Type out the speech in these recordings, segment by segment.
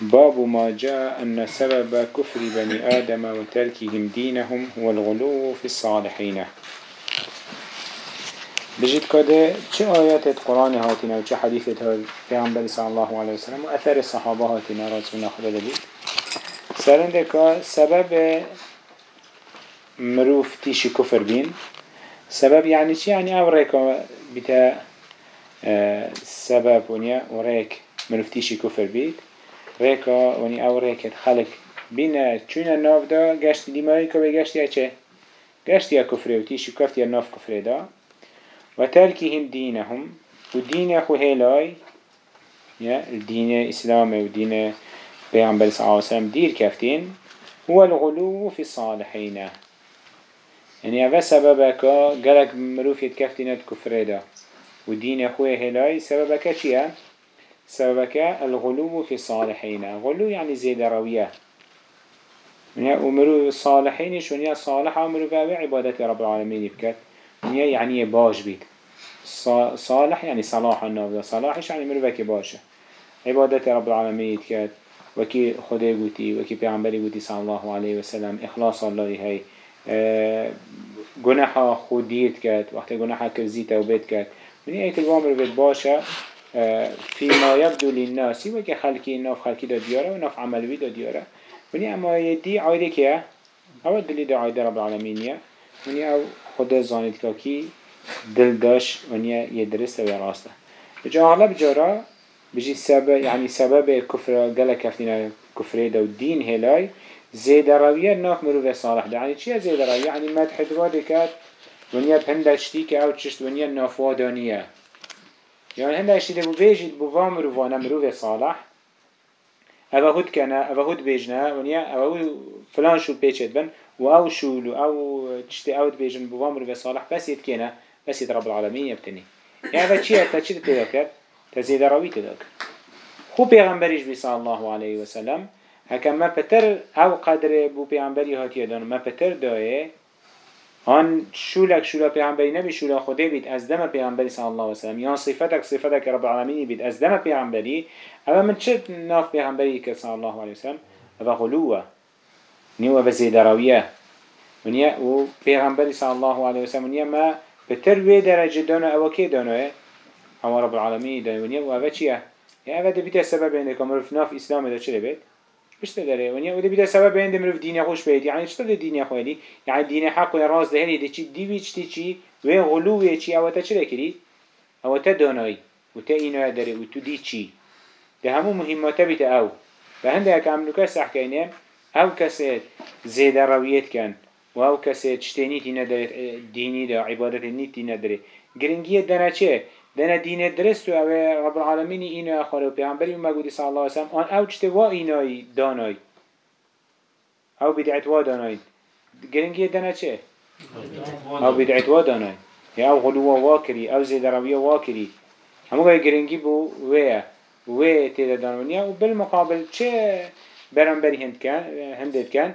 باب ما جاء أن سبب كفر بني آدم وتركهم دينهم هو الغلو في الصالحين. بجد كده چه آيات القرآن هاتنا و چه حديثة پیغمبر صلى الله عليه وسلم و أثر الصحابة هاتنا رسولنا خدا دبي سرنده سبب مروف تيشي كفر بين سبب يعني چي يعني أو ريكا بتا سبب ونيا وريك مروف تيشي كفر بيت ريكا وني أو ريكت خلق بينا چون ناف دا گشت كوي گشت يا چه گشت يا كفر و كفت يا ناف كفر دا وتركهم دينهم ودين أخو هلاي يا الدين الإسلام ودين بيعنبر صلى الله عليه وسلم دير كفتين هو الغلو في الصالحين يعني هذا سببك قالك مروف يتكفتين الكفر دا ودين أخو هلاي سببك شيئا سببك الغلو في الصالحين. غلو يعني زيادة روية. يعني ومرو الصالحين شونيا صالحة ومرو بابع عبادة رب العالمين بكت. يعني باش بيت. صالح يعني صلاح النافذة صلاحش يعني مروفك باشا عبادة رب العالمين كات وكي خده قوتي وكي پیغمبری قوتي صلى الله عليه وسلم. إخلاص الله هاي جناحا خوديت كات وقت جناحا كرزي توبت كات من ايك الوامر بيت باشا فيما يبدو للناس وكي خلقي ناف خلقي دا ديارة وناف عملوي دا ديارة. من اما يدي عايده كيا اول دلي دا عايدة رب العالمين من أو خدا زانید که کی دل داش ونیا یه درست و راسته. بجا اغلب جارا بجي سبب يعني سبب كفر قال كفتنا كفر ده والدين هلاي زيد روية ناف مروف صالح ده. يعني چيه زيد روية يعني مدح دوادي كات ونيا بهنده اشتيك أو تشت ونيا نافوادانية يعني هنده اشتي ده بيجد بوا مروفانا مروف صالح اوه هود كان اوه هود بيجنا ونيا اوه فلان شو بيجد بن و أو شولو أو تشتي اوت بيجن بوامر و صالح بس يتكينا بس يت رب العالمين يبتني يعني هذا شيء تشتي تذكر تزيد راوي تذكر خو پیغمبرش بي صلى الله عليه وسلم هكا ما بتر أو قدر بو پیغمبری هاتیه دانو ما بتر دایه آن شولك شولا پیغمبری نبی شولا خوده بید. از دم پیغمبری صلی الله علیه وسلم. یا صفتك صفتك رب العالمین بید. از دم پیغمبری. اما من چه ناف پیغمبری که صلی الله علیه وسلم؟ اما غلوه. نيو وزي دراوية ونيا و پیغمبر صلى الله عليه وسلم. ونيا ما بتر درجة دانا أو كي دانا هو رب العالمين دانا ونيا و يعني اوه ده بيتا سبب انك مروف ناف اسلام چه بيت بشت داره. ونيا و ده بيتا سبب انك مروف دين خوش بيت يعني چطور ده دين خوالي يعني دين حق و راز ده هني ده چي ديوي چتي چي و غلوه چي اوه تا چه كري اوه تا داناي و تا اينا داره و تو دي چي ده همو مهمات بيتا أو فهنده هكا عملوكا سحكينه أو کسی زیده رویت کن. و أو کسی چتینی تی ندارد دینی دا عبادت نیت تی نداره گرنگیه دنه چه؟ دنه دین درست و او رب العالمین اینو اخواره و پیغمبری و مگودی صلی اللہ وسلم آن او چته وا اینای دانای او بدعت وا دانای گرنگیه دنه چه؟ او بدعت وا دانای یا او غلوه وا کری او زیده رویه وا کری همو گرنگی بو ویه وی تیده دانونیه و بالمقابل چه برانبری هند کن هندت کن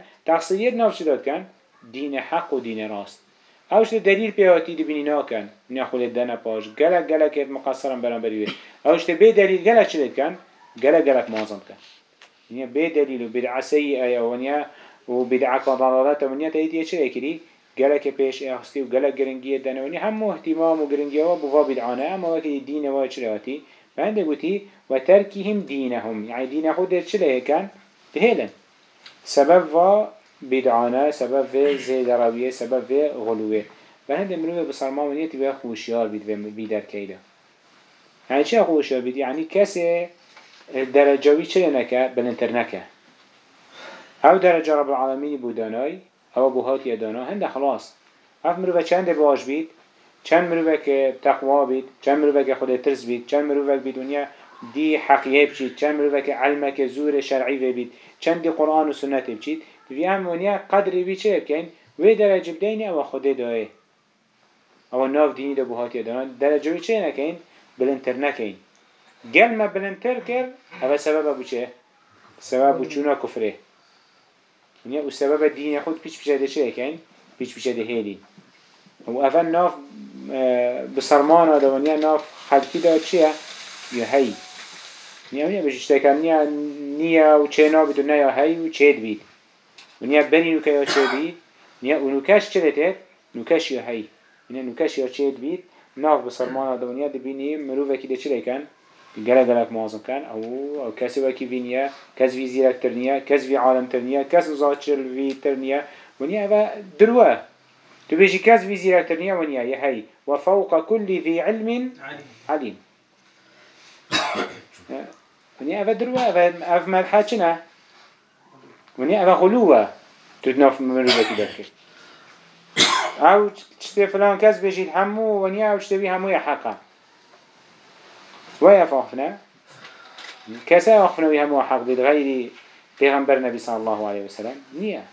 شداد کن؟ دین حق و دین راست. اوش دلیل پیاتی دی بینی ناکن نخول دنا پاش گلک گلک مقصرم برانبری وی اوش به دلیل گلک شداد کن گلک گلک مازم کن نیا به دلیل و بدع سیئه و نیا و بدع ضلالت و نیا تایید چه کری گلک پیش اخستی و گلک گرنگی دنا و نیا هم اهتمام و گرنگی و بوا بدعانه اما وقتی دین و چه راتی بعد گویی و ترکهم دینهم یعنی دین خود چه کن تهلن سبب و بدعانه سبب في زيد روية سبب في غلوه فهند مروه بصرمان ونية تبقى خوشيار بيد بيدر كيدا يعني چه خوشيار بيد يعني كسي درجوي چه نكا بلنتر نكا او درجة رب العالمين بوداناي او بوهات يدانا هند خلاص. اف مروه چند باش بيد چند مروه که تقوا بید؟ چند مروه که خود ترس بید؟ چند مروه بید دنیا دی حقیه بچید؟ چند مروه که علمه که زور شرعی بید؟ چند دی قرآن و سنت بچید؟ دوی هم ونیا قدری بی چه بکن وی درجه بدینی او خود دایه او ناف دینی دا بوهاتی دانان درجه بی چه نکن بلنتر نکن گل ما بلنتر کر او سبب بو چه سبب چونا کفره ونیا او سبب دین خود پیچ پیچه ده کن پیچ پیچه ده هیلین و اول ناف بسرمان دا ونیا ناف خلقی دا چیه یا هی نیا ونیا بشش تکن نیا نیا و چه نابید و نیا هی و چه بید ونیا بنی نوکه یا چه بید نیا و نوکش چه لتید نوکش یا هی. ونیا نوکش یا چه بید؟ ناف بسرمان دا ونیا دبینی مروفه که ده چه لیکن گله گلک مازم کن. أو أو کسی وکی وینیا کس وی زیرک ترنیا کس وی عالم ترنیا کس مزاچر وی ترنیا ونیا و دروه. تو كاز في زيرة ترنيا ونيا يهي وفوق كل ذي علم عليم ونيا أفا دروا أفا أف ملحاتنا ونيا أفا غلوة تدناف مروبة كدرك أو تشتي فلان كاز بيجي الحمو ونيا أو تشتي همو يحقا ويا فاخنا كسا أخفنا بهمو حق بغير پیغمبر نبي صلى الله عليه وسلم نيا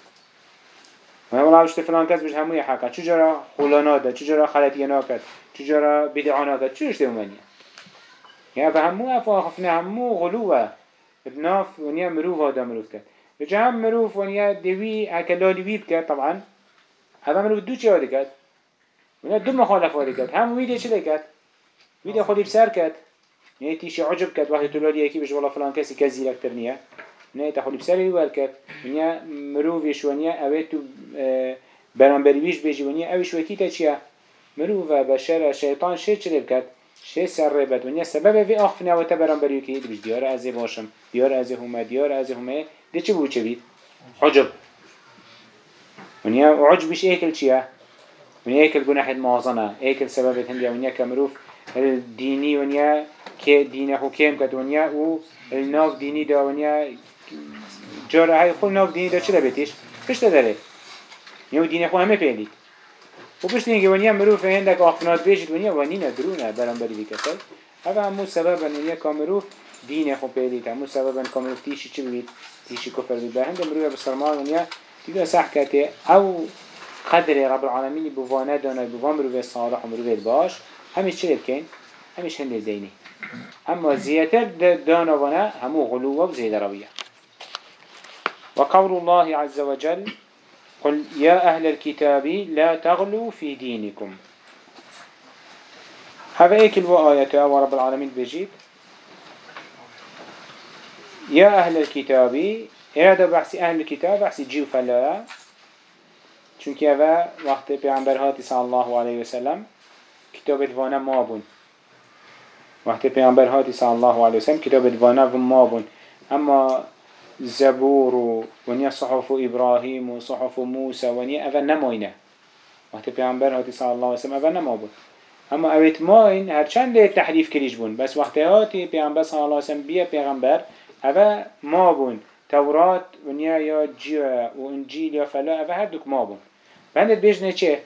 و هم الله فلان کس بشه هموی حقا چجورا خولانا ده چجورا خلطی ناکد چجورا بدعانا کد چجورش ده اومنیه يعني فهمو أفا خفنا همو غلوة بناف ونيا مروف هذا مروف كات يجا هم مروف ونيا دوي أكلا دوي بكات طبعا. هذا مروف دو چه كات؟ ونيا دو مخالف هذا كات؟ هم ويدي چه كات؟ ويدي خودي بسر كات؟ يعني تيشي عجب كات؟ وقت تولادي يكي بش والله فلان كسي كزي لك ترنيا. نه تخولی بسری ور کرد ونیا مروفیش ونیا اوه تو برانبریویش بیجی ونیا اوش وکی تا چیه مروف بشر شیطان شی چلی بکد شی سر ونیا سبب وی آخفنه و تا برانبریو که بیش دیار ازی باشم. دیار ازی همه. دیار ازی همه. دی چه بود چه بید عجب ونیا عجبش ایکل چیه؟ ونیا ایکل گناح مازنه. ایکل سبب هندی ونیا کمروف الديني ونيا كي دين حكيم كد ونيا و الناف ديني دا ونيا جاره هاي خل ناف ديني دا چلا بيتش پشت داره يو دين خو همه پیلید و پشت اینکه ونیا مروف هندک آخنات بیشت ونیا ونینا درونه برانبری بکسل هذا همو سبب ونیا کامروف دين خو پیلید همو سبب کامروف تیشی چی تیشی کفر بید هند مروف بسرمان ونیا تیگه صح کته. أو قدر رب العالمين بوانا دانا بوان مروف صالح و مروف باش. همش چه بکن؟ همش هنده زینی. اما زیادتر دانا وأنا همو غلوة و زيادة روية وقول الله عز وجل قل يا أهل الكتاب لا تغلوا في دينكم هذا ايك الوآية رب العالمين بجيب يا أهل الكتاب إرادة بحث أهل الكتاب بحث جيو فلا. چونك هذا وقت پیغمبر هاتي صلى الله عليه وسلم كتاب وانا ما بون. وقت پیامبر هاتی صلی الله علیه وسلم کتاب وانا و ما بون. اما زبور و ونیا صحف ابراهیم و صحف موسی ونیا اول نماینه. وقت پیامبر هاتی صلی الله علیه وسلم اول نما بون. اما اویت ماین هرچند تحریف کریش بون. بس وقت هاتی پیامبر صلی الله علیه وسلم بیا پیامبر اول ما بون تورات ونیا یا جیا و انجیل یا فلا اول هر ما بون بندت بیشنه چه؟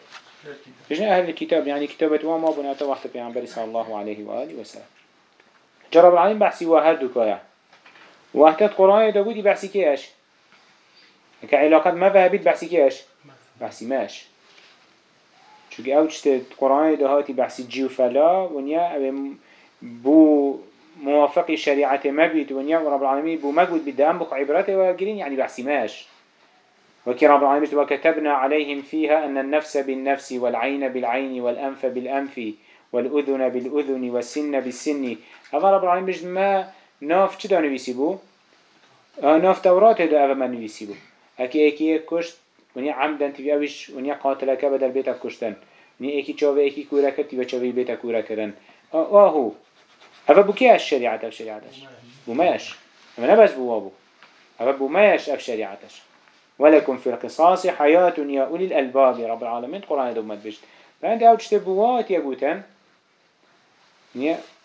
بجنا أهل الكتاب يعني كتابة وما بنات وقت بيعنبري صلى الله عليه وآله وسلم جرب العالم بحثي واحد كايا وقت القرآن دا بودي بحثي كيش كعلاقات ما فهبت بحثي كيش بحثي ماش چونك أو چت القرآن دا هاتي بحثي جيو فلا ونيا بو موافق شريعة ما بيت ونيا ورب العالمين بو بدأم بق عبرته وقرين يعني بحثي ماش. وكي رب العالمين وكتبنا عليهم فيها أن النفس بالنفس والعين بالعين والأنف بالأنف والأذن بالأذن والسن بالسن. هذا رب العالمين ما ناف چه دا نويسي بو؟ آه ناف تورات دا أفا ما نويسي بو هكي ايكي كشت. ونيا عمدا تبي اوش ونيا قاتلك بدل بيتا كشتن ونيا ايكي چاوه ايكي كورا كت تبي چاوه بيتا كورا كرن آه هو هذا بو كي الشريعة اف شريعتش بو ماش اما نبس بو وابو هذا بو ماش اف شريعتش ولكم في القصاص حياة يا أولي الألباب رب العالمين قرآن دومت بشت. فأنت أو تشتبوات يقولن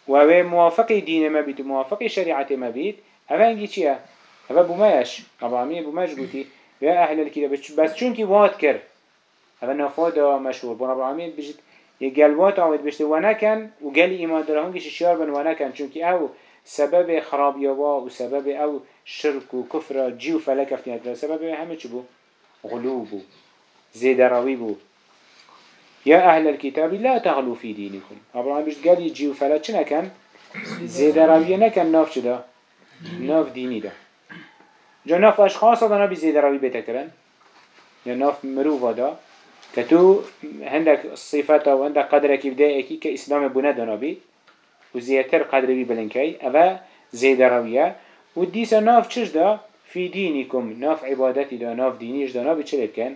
وهو موافق دين ما بيت موافق شريعة ما بيت أفنجي چيا أفا بماش رب العالمين بماش قوتي يا أهل الكتاب بس چونكي وات كر أفا نفادا مشهور رب العالمين بجد يقلوات عود بشت ونكن وقال إيمان درهم جيش الشيار بن ونكن چونكي أو سبب خراب يوا وسبب أو شرك وكفر جيو فلك افتيات سبب همه چبو غلوبو زيد رويبو يا أهل الكتاب لا تغلوا في دينكم أبراهيم بيش قال يجي وفلا چنا كان زيد روية نكن ناف چدا ناف ديني ده جا ناف أشخاص دا نبي زيد روي بتكرن يا ناف مروفا دا. كتو هندك صفاتا وهندك قدرك بدايكي كإسلام بنا دا نبي وزيتر قدر بي بلنكي أبا زيد روية وديسا ناف چش دا؟ في دينكم ناف عبادتي دا ناف دينيش دا. نبي چلت كان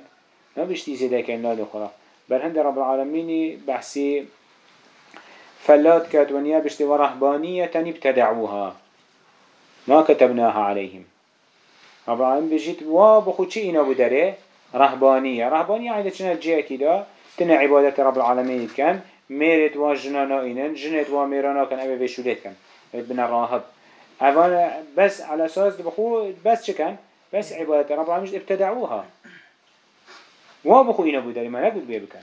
نبيش تي زيدا كان لا دخلا بل هند رب العالمين بحسي فلات كات ونيا بشتي ورهبانية ابتدعوها. ما كتبناها عليهم رب العالمين بجيت وابخو چي اينا بدره رهبانية رهبانية عيدة چنا جيه كده تنا عبادة رب العالمين كان ميرت وجنانا اينن جنت وميرانا كان ابي بشولت كان بنا راهب. اولا بس على أساس بخو بس چكن بس عبادة رب العالمين ابتدعوها. وا بخو اینا بود داری ما نگود بیا بکن.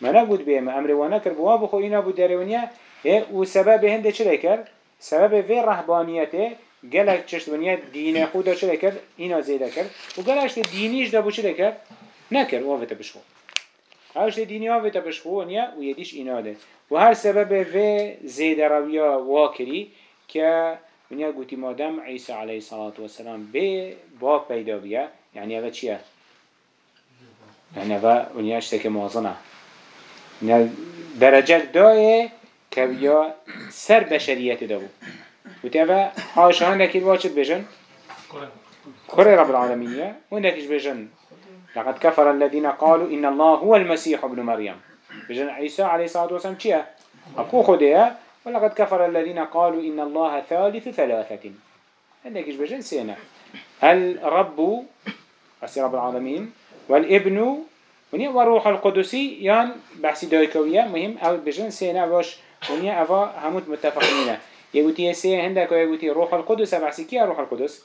ما نگود بیا ما أمر وأنا کرد وا بخو اینا بود داری ونیا. و سبب هنده چه کرد؟ سبب وی رهبانیته گلک چشت ونیا دین خود چه کرد اینا زیده کرد و گلکش دینیش دا بو چه کرد نکرد وا ویتا بشخو هاش دینی ویتا بشخو ونیا و یدیش اینا ده و هر سبب وی زیده رویا واکری که ونیا گوتی مادم عیسی علیه الصلاة والسلام به با پیدا بیا. یعنی اوه چیه؟ يعني با ونیا اشتك موازنه يعني درجة دايه كبيا سر بشرية وتابع حاشا هندك الواجد بجن كره رب العالمين وهندك بجن لقد كفر الذين قالوا إن الله هو المسيح ابن مريم بجن عيسى عليه الصلاة والسلام چيا أبقو خديا ولقد كفر الذين قالوا إن الله ثالث ثلاثة عندك بجن سينا الرب أسي رب العالمين والابن ونيا وروح القدسي يان بحثي دايكوية مهم أو بجن سينا باش ونيا أفا هموت متفقين يقولي سي هندك يقولي روح القدس بحثي كيا روح القدس؟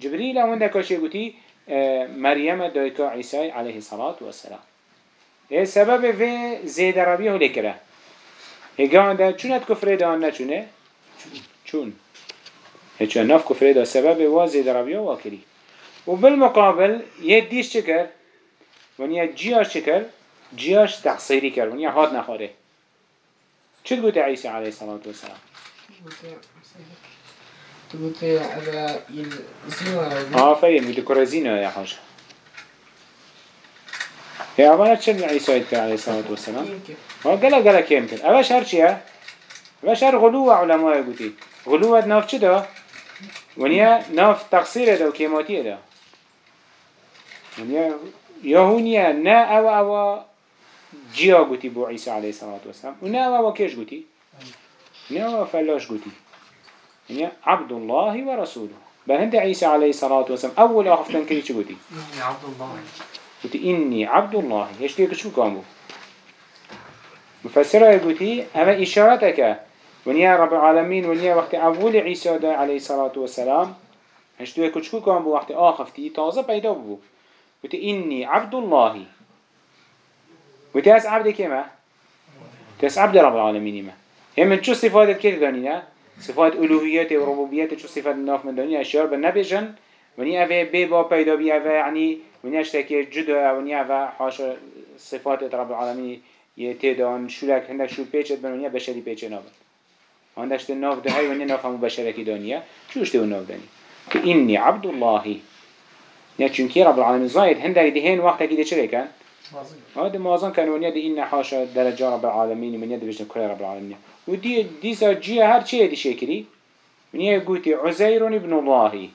جبريل هندك يقولي مريم دايكو عيسى عليه الصلاة والسلام. إيه سبب في زيد ربيه لكره هيجان ده چونت كفر ده نه چونه چون. هيچ ناف كفر ده سبب وازيد ربيه واكري وبالمقابل يديش چكر ونیا جیاش چکر جیاش تحصیلی کرد. ونیا هاد نخوره چه گوت عیسی علیه السلام آفرین گوت کره زینا یا حاجة هي أولا تشن عيسى عليه الصلاة والسلام؟ هو قال قال كيم أباش هر شيء أباش هر غلو علماء يقولي غلو ناف چه ونيا ناف تقصير ده وكيماتي ده. ونيا يهونيا نا أو أو جيا قوتي بو عيسى عليه الصلاة والسلام. ونا أو أو كيش قوتي؟ أو فلاش قوتي يعني عبد الله ورسوله. بهند عيسى عليه الصلاة والسلام. أول أخفتن كري شو قوتي عبد الله. قوتي إني عبد الله. إيش تيجي شو كامو مفسرة قوتي أما إشارتك. ونيا رب العالمين ونيا وقت أول عيسى عليه الصلاة والسلام. إيش تيجي شو كامو وقت آخفتي تازة بيدا بو. وتي إني عبد الله. وتي أس عبد كما تس عبد رب العالمين ما. هي من شو صفات كده دانينا صفات ألوهيات وربوبيات شو صفات الناف من دنيا أشياء بالنبيجن وني أفا بيبا بيدا بي أفا يعني وني أشتكي جدا وني أفا حاش صفات رب العالمين يتدان شو لك هندك شو بيجت بن وني بشري بيجت نابن عندك الناف ده هاي وني ناف هم بشرك دنيا شو اشتو الناف دنيا إني عبد الله يا چونكي رب العالمين زايد هندك دهين وقت كده چه كان هذا موازن كان ونيا دي إن حاشا درجة رب العالمين من يد بجن كل رب العالمين ودي دي سجية هر چه دي شكري من يقولي عزير ابن الله.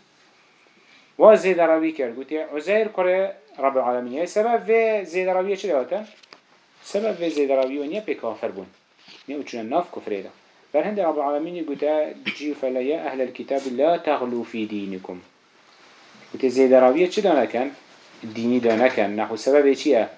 وزيد ربي كر قلتي عزير كره رب العالمين سبب زيد ربي چه لهاتا سبب في زيد ربي ونيا بكافر بون. نيا وچون الناف كفره ده رب العالمين قلت جي فلا يا أهل الكتاب لا تغلو في دينكم زيادة راوية چه ديني دانا كان نحو سبب چيه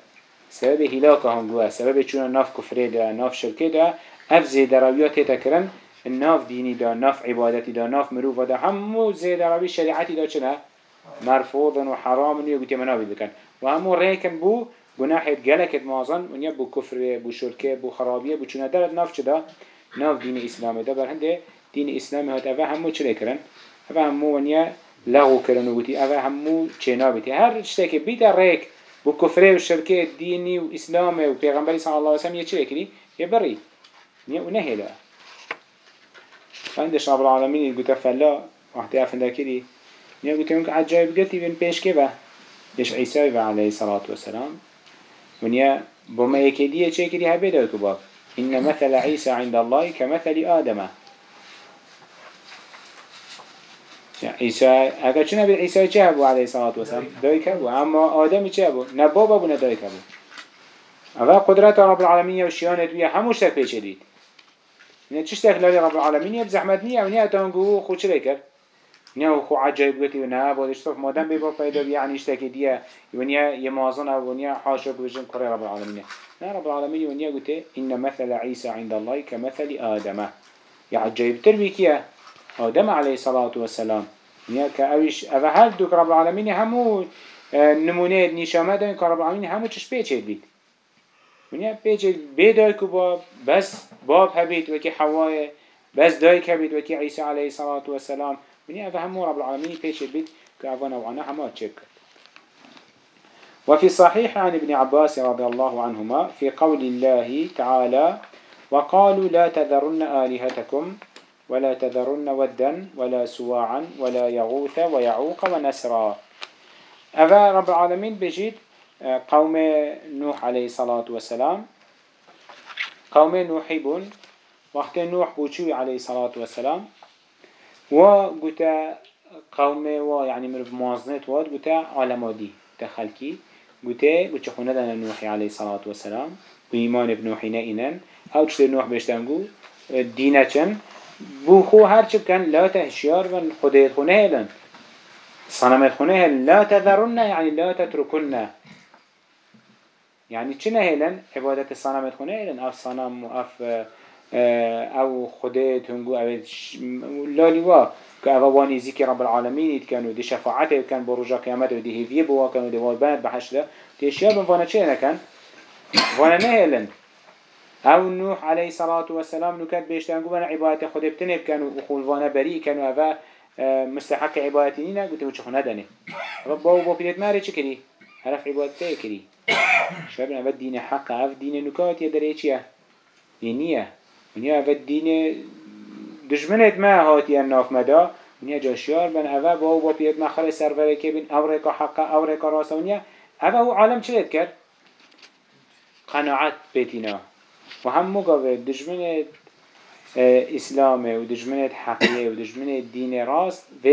سبب هلاكه هم جوا سبب چون ناف كفره ده ناف شركه ده اف زيادة راوية تتكرن الناف ديني ده ناف عبادتي ده ناف مروفه ده همو زيادة راوية شريعتي ده چنه مرفوض وحرام ونيو بيتي مناوي بكن وهمو ريكن بو جناحت جلكت مازن ونيا بو كفر بو شركه بو خرابيه بو چونه. درد ناف چدا ناف دين اسلام ده بر هنده دين اسلام هات اوه همو چلي کرن اوه همو ونيا لغو کرن وگوتي اوه همو چنا بيتي هر شتاك بيت ريك بو كفر و شركه ديني و اسلام و پیغمبر صلى الله عليه وسلم يچلي كري يبري نيا ونهلا عندش رب العالمين يقول فلا وقتی افنده کری نیا گوتی اون که عجایب گرتی بین پیش که با پیش عیسی و علیه صلاة و سلام. ونیا بما يكديه چه كري هبه كباب إن مثل عيسى عند الله كمثل آدم عيسى اگر چه نبي عيسى چه هبو عليه الصلاة والسلام دايك هبو. اما آدم چه هبو؟ نباب هبو ندايك هبو. اول قدرت رب العالمين وشيانت ويا هموش تك بيش ديد يعني چش تك رب العالمين يبزحمت نية ونيا تانقو خو چه بكر نیا خو عجایب گویی و نه بودش تو مادام بیبا پیدا بی یعنی اشتکی دیه ونیا یه مازن و ونیا حاشا بوجن کره رب العالمین نه رب العالمین ونیا گوته این مثل عیسی عند الله كمثل آدم یا عجایب تر بی کیه آدم علیه الصلاة والسلام نیا که اویش اوه هر دوک رب العالمین همو نمونه نشامه دارن که رب العالمین همو چش پیچه بید ونیا پیچه بیدای که با بس باب هبید وکی حوای بس دای که بید وکی عیسی علیه الصلاة والسلام من أفهم رب العالمين بيش البيت كأفنا وعنا هما تشك وفي صحيح عن ابن عباس رضي الله عنهما في قول الله تعالى وقالوا لا تذرن آلهتكم ولا تذرن ودا ولا سواعا ولا يغوث ويعوق ونسرا أفا رب العالمين بجيد قوم نوح عليه الصلاة والسلام. قوم نوحيبون وقت نوح بوشوي عليه الصلاة والسلام. و گوتا قوم و يعني مرف موازنت واد گوتا عالمادي تخلكي گوتا گوچه خونه دانا نوحي عليه الصلاة والسلام. و ایمان ابن نوحينا اینن. أو چطور نوح بشتنگو دينا چن. بو خو هر چه كان لا تهشيار من خده خونه هلن. صنمت خونه هلن. لا تذرن يعني لا تتركن یعنی چی نهیلن عبادت صنمت خونه ایلن اف صنم و اف او خوده تونگو او لالوا که او وانی زیکی رب العالمین اید کن و دی شفاعت اید کن رجا قیامت و دی هیویه بوا کن و دی وابند بحشت ده. تیشیا بمفانه چی نکن؟ وانا نهیلن او نوح عليه الصلاة والسلام نكت بيشتان قبنا عبادة و بتنب كانوا بری کن و او مستحق عبادتين قلت وشخنا داني ربا وبا بيت ماري چكري؟ هرف عبادته كري شبنا بد دين حق عف دين نكات يدري چيه دينيه ونیا اول دین دشمنت ما هاتی ناف مدا ونیا جاشیار بن اول با أو با سروره که بین أو رکا حقا أو رکا راسا ونیا اول أو عالم چه کرد؟ قناعت بیتینا و هم مقاوه دشمنت اسلامه و دشمنت حقیه و دشمنت دین راست و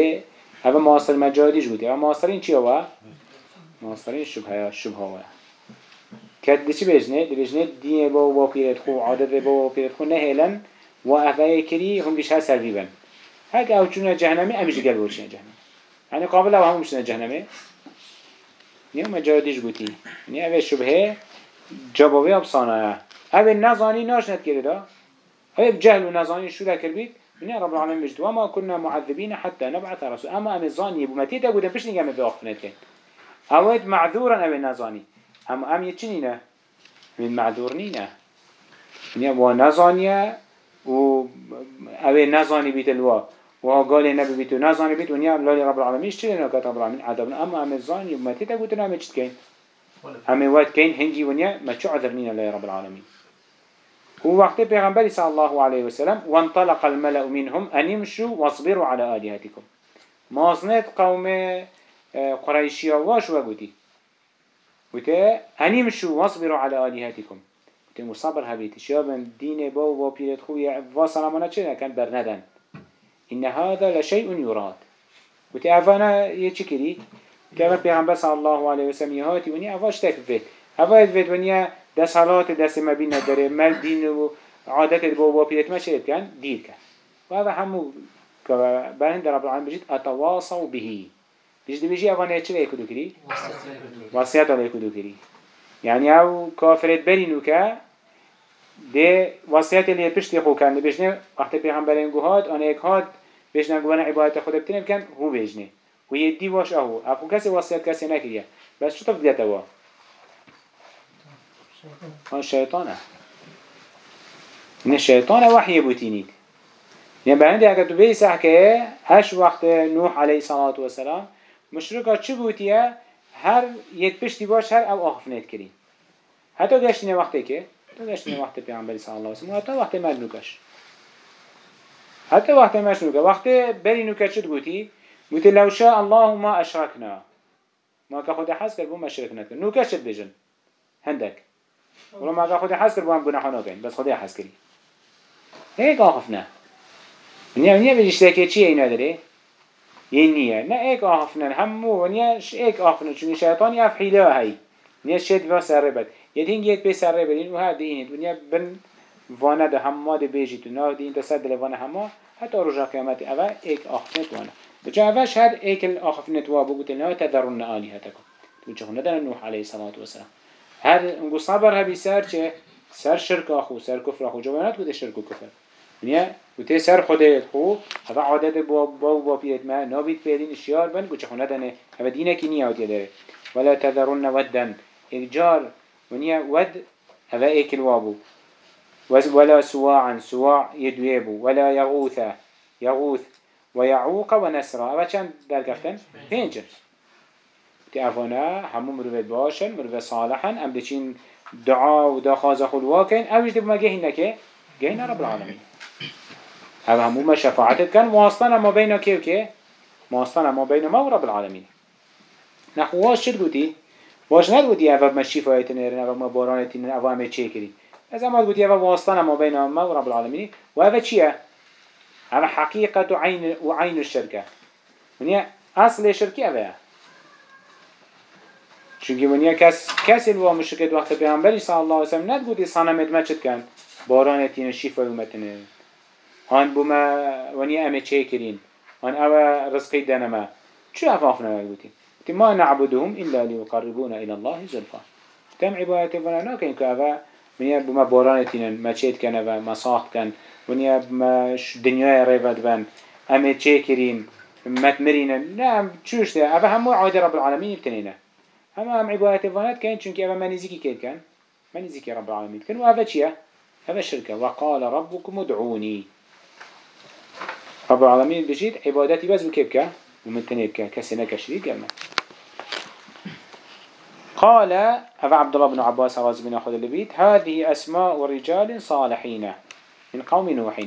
اول معاصر مجادیش بودی اول معاصرین چی مصدره شبهه شبهه وای كات دشي بيجنه دبيجنه دي با و بيرت خو عادت با و بيرت خو نهلن و افای كري هم بيش هست سربیبن هک او چون ام امیش گل بورشن جهنم يعني یعنی قابل او همش نه نيو ما جاديش بودی نی او شبهه جوابی ابسانه او نزاني ناشنت کرده او جهل و نزانی شو لك بيت من رب العالمين مجد وما ما كنا معذبين حتى نبعث رسول. اما ام زانی بمتی تا گودن پیش نگم به اوه معذورا اوه نزاني هم ام يچنينه من معذور نينه نيا و نزانيه و اوه نزاني بيت الوا. و قال النبي بيتو نزاني بيت ونيا الله رب العالمين اشتري نكات رب العالمين عذابنا اما ام الزاني وما تيتا قلت نعم اشت كين ام وقت كين هنجي ونيا ما شو عذر نينا الله رب هو وقت پیغمبر صلى الله عليه وسلم وانطلق الملأ منهم أن يمشوا واصبروا على آلهتكم مازنت قوم قريشيا واش وقتي وته أني مشو واصبروا على آلهتكم وته مصبر هبيت شابن دين باو و بيرت خويا وصلمنا چه كان برندن إن هذا لشيء يراد وته أفانا يشكري كما پیغمبر صلى الله عليه وسلم يهاتي وني أفاش تكفت أفاش تكفت وني دس حالات دس ما بين داره مال دين و عادت باو و بيرت ما شريت كان دير كان وهذا همو برهند رب العالمين بجيت أتواصوا به بيجي بيجي أفاني چه ليكدو كري وسط وصيات ليكدو كري يعني أو كافرت برينو كا ده وصيات اللي بيشتي خو كان بيجنه وقت پیغمبرين گوهاد آن ایک هاد بيجنه گوانا عبادت خود بتنه بكن هو بيجنه و يدي واش اهو اخو کسی وصيات کسی نکریه بس شو تفضل توا آن شیطانه نه شیطان وحی بوتینید يعني بعندي اگر تو بيس احكي هش وقت نوح عليه الصلاة والسلام مشركة چه بوتيه هر يك پشتی باش هر أو آخف نید کرین حتی گشتینه وقتی که؟ تو گشتینه وقت پیامبری صلی الله علیه و سلم. حتی وقت مجنوکش حتی وقت مجنوکه وقت بری نوکه چه گوتی گوتی لو شاء الله ما اشرکنا. ما که خود حس کرد بو مشرک نکن نوکه چه بجن؟ هندک. ولو ما که خود حس کرد بو هم گناح نکن بس خود حس کری هيك آخفنا نیا نیا بجشتاكي چی اینا داره یعنی ينيه نا ايك آخفنا همو ونياش ايك آخفنا چون شيطان يف حيله هاي نيا شد و سربت يدين يت بي سربت ينو یعنی ها دين نیه بن وانا ده هم ماد بيجيت نه دين ده سد لوان هما حتى رجا قيامت اوا ايك آخفنا وانا بجا اوش هر ايك آخفنا تو بقول لنا تذرن آلهتكم توجه ندن نوح عليه الصلاة والسلام هر انقو صبر هبي سر چه؟ سر شرك اخو سر كفر اخو جوانات بده شرك و كفر ونیا و تی سر خودت خو. هوا عادت با با با پیت ما نابید پیدین اشیار بند. گوچه خونه دنه. هوا دینه کی نیا آتی داره. ولا تذرن ودن. اجار ونیا ود. هوا ایکل وابو ولا سواعا سواع يدويبو ولا يغوث يغوث ويعوق ونسرا أبا چند در گفتن؟ پنجر تی افانا. همو مروفت باشن. مروفت صالحن. ام بچین دعا و دا خازا خلواکن اوش دي بما جهن نكه جهن رب العالمين او همو ما شفاعتت كان واصلنا ما بين كيف که؟ ما بين ما ورب العالمين نخو واش شد قوتي واش ند قوتي او ما شفاعتنا او ما بارانتنا او همه چه از اما بودی؟ او واصلنا ما بين ما و رب العالمین. و او چیه؟ او عین و عین شرکه. منی؟ اصل شرکی اوه چونکی منی کس کسی لوا مشکت وقت پیانبری صلی الله علیه و سلم ندگودی صنمت مچت کن بارانتین شفایت نیرن هان بوما ونیا امه چه کرین؟ هان اوه رزقی دنما چو افافنا گویی تی ما نعبدهم الا ليقربونا إلى الله زلفا. تم عبادت ونا ناکن که اوه ونیا بوما باران تین ما چت کن اوه ما ساخت کن. ونیا ما ش- دنیای ریفت بن. امه چه کرین؟ متمرين نعم شوش ده أبا همو عاد رب العالمين بتنينه اما هم عبادت وانات كان چونك اما منزيكي كيد كان منزيكي رب العالمين كان وهذا چيه هذا الشركة وقال ربكم ادعوني رب العالمين بجيت عبادتي بس بكيبك ومتنيبك كسنك شريك قالنا قال أبا عبد الله بن عباس رضي بن أخذ البيت هذه أسماء رجال صالحين من قوم نوح.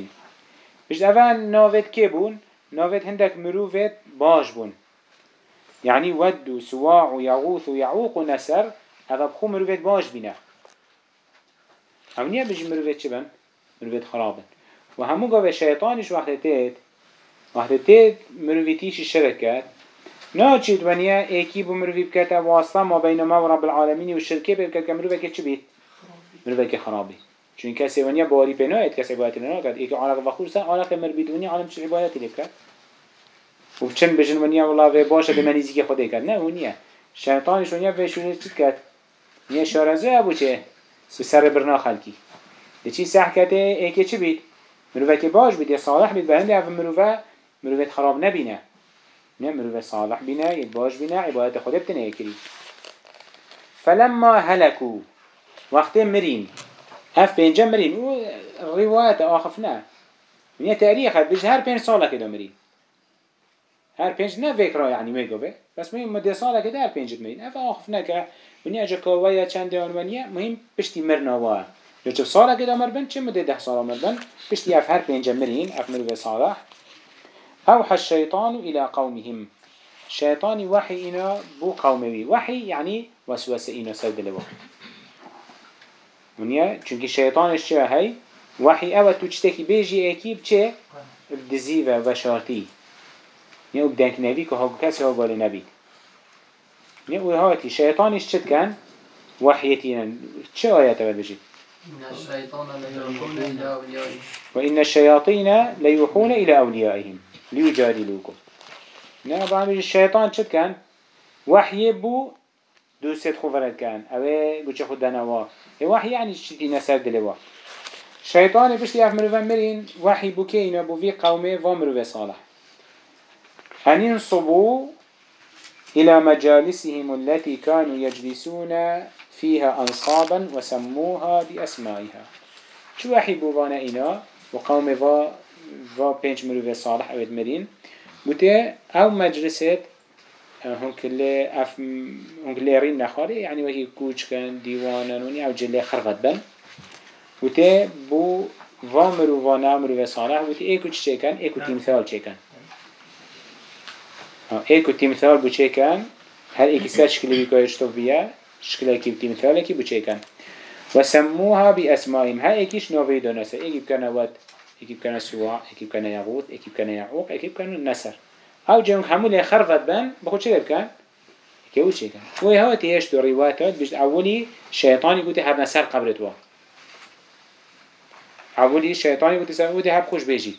بجد أبا نوفت كيبون نوفت هندك مروفت باش بون. يعني ود وسواع ويغوث ويعوق ونسر هذا بخو مروفت باش بنا بجي مروفت چبن مروفت خرابن. وهمو قوة شيطانش وقت تيت وقت تيت مروفتيش الشركات ناچید ونیا ایکی بو مروی بکت واسطه ما بین ما و رب العالمین و شرکه بکت که مروی که چی بید؟ مروی که خرابی. چون کسی ونیا باری پناهید کسی عبادتی نکرد ایک عالق و خورسن عالق مر بید ونیا عالم چه عبادتی لبکت و چند بجن ونیا والله و باشه به منیزی که خودی کرد؟ نه ونیا شیطانش ونیا به شونه چی کرد؟ نیا شارزه ابو چه؟ سر برنا خلکی. دی چی سح کته ایکی چی بید؟ مروی که باش بید یا صالح بید به هنده اف مروی خراب نبینه. نه مروه صالح بنا يباش بنا عبادت خود بتنه يكري فلما هلكوا وقت مرين اف بينجا مرين و رواية آخفنا من تاريخ بيج هر بين سالة كده مرين هر بينج نه يعني ميگو به. بس مهم مدة سالة كده هر بينج مرين اف آخفنا که من اجا كوايا چند آنوانيا مهم بشتي مرنا واه لو چه سالة كده مربن چه مدة ده سالة مربن. بشتي اف هر بينجا مرين اف مروه صالح. أوحى الشيطان إلى قومهم. شيطاني وحي إنا بو قومي وحي يعني وسوسة إنا سود لبو ونيا چونك الشيطان الشيء هاي وحي أو تجتكي بيجي أكيب چه؟ بدزيفة وشارتي نيا وبدانك نبي كهو كسي هو قال نبي. نيا وهاتي شيطان الشيء كان؟ وحيتنا چه آيات بجي؟ إن الشيطان ليوحون إلى أوليائه. وإن الشياطين ليوحون إلى أوليائهم. ليجادلوكم نه بعمل الشيطان شد كان وحي بو دوست خبرت كان اوه بوچه خود دنوا؟ وحي يعني شتي نسر دلوا شيطان بشتي اف مروفا مرين وحي بو كينا بو في قومه ومروفا صالح. أن ينصبوا إلى مجالسهم التي كانوا يجلسون فيها أنصابا وسموها بأسمائها. شو وحي بو فانا إنا وقوم فا فا بينج مروفا صالح أو مرين بوتي أو مجلسات هون كله اف هون كله رين نخاره يعني وكي كوچ كان ديوانا وني آو جله خرفت بن. وته بو و وانامر و صالح وته ايكو چه كان ايكو تمثال چه كان ايكو تمثال بو چه كان هر ايكي سر شكل بيكايش تو بيا شكل ايكي تمثال ايكي بو چه كان وسموها بأسمائهم ها ايكيش نوفي دونسه ايكي بكان وات ايكي بكان سواع ايكي بكان يغوط ايكي بكان يعوق ايكي بكان نسر أو جنگ همول خرفت بن بخود چه بکن؟ که أو چه کن و ها تیش تو روایتات بیشت اولی شیطانی گوتی هر نسر قبرت وا. اولی شیطانی گوتی سر گوتی هر خوش بیجید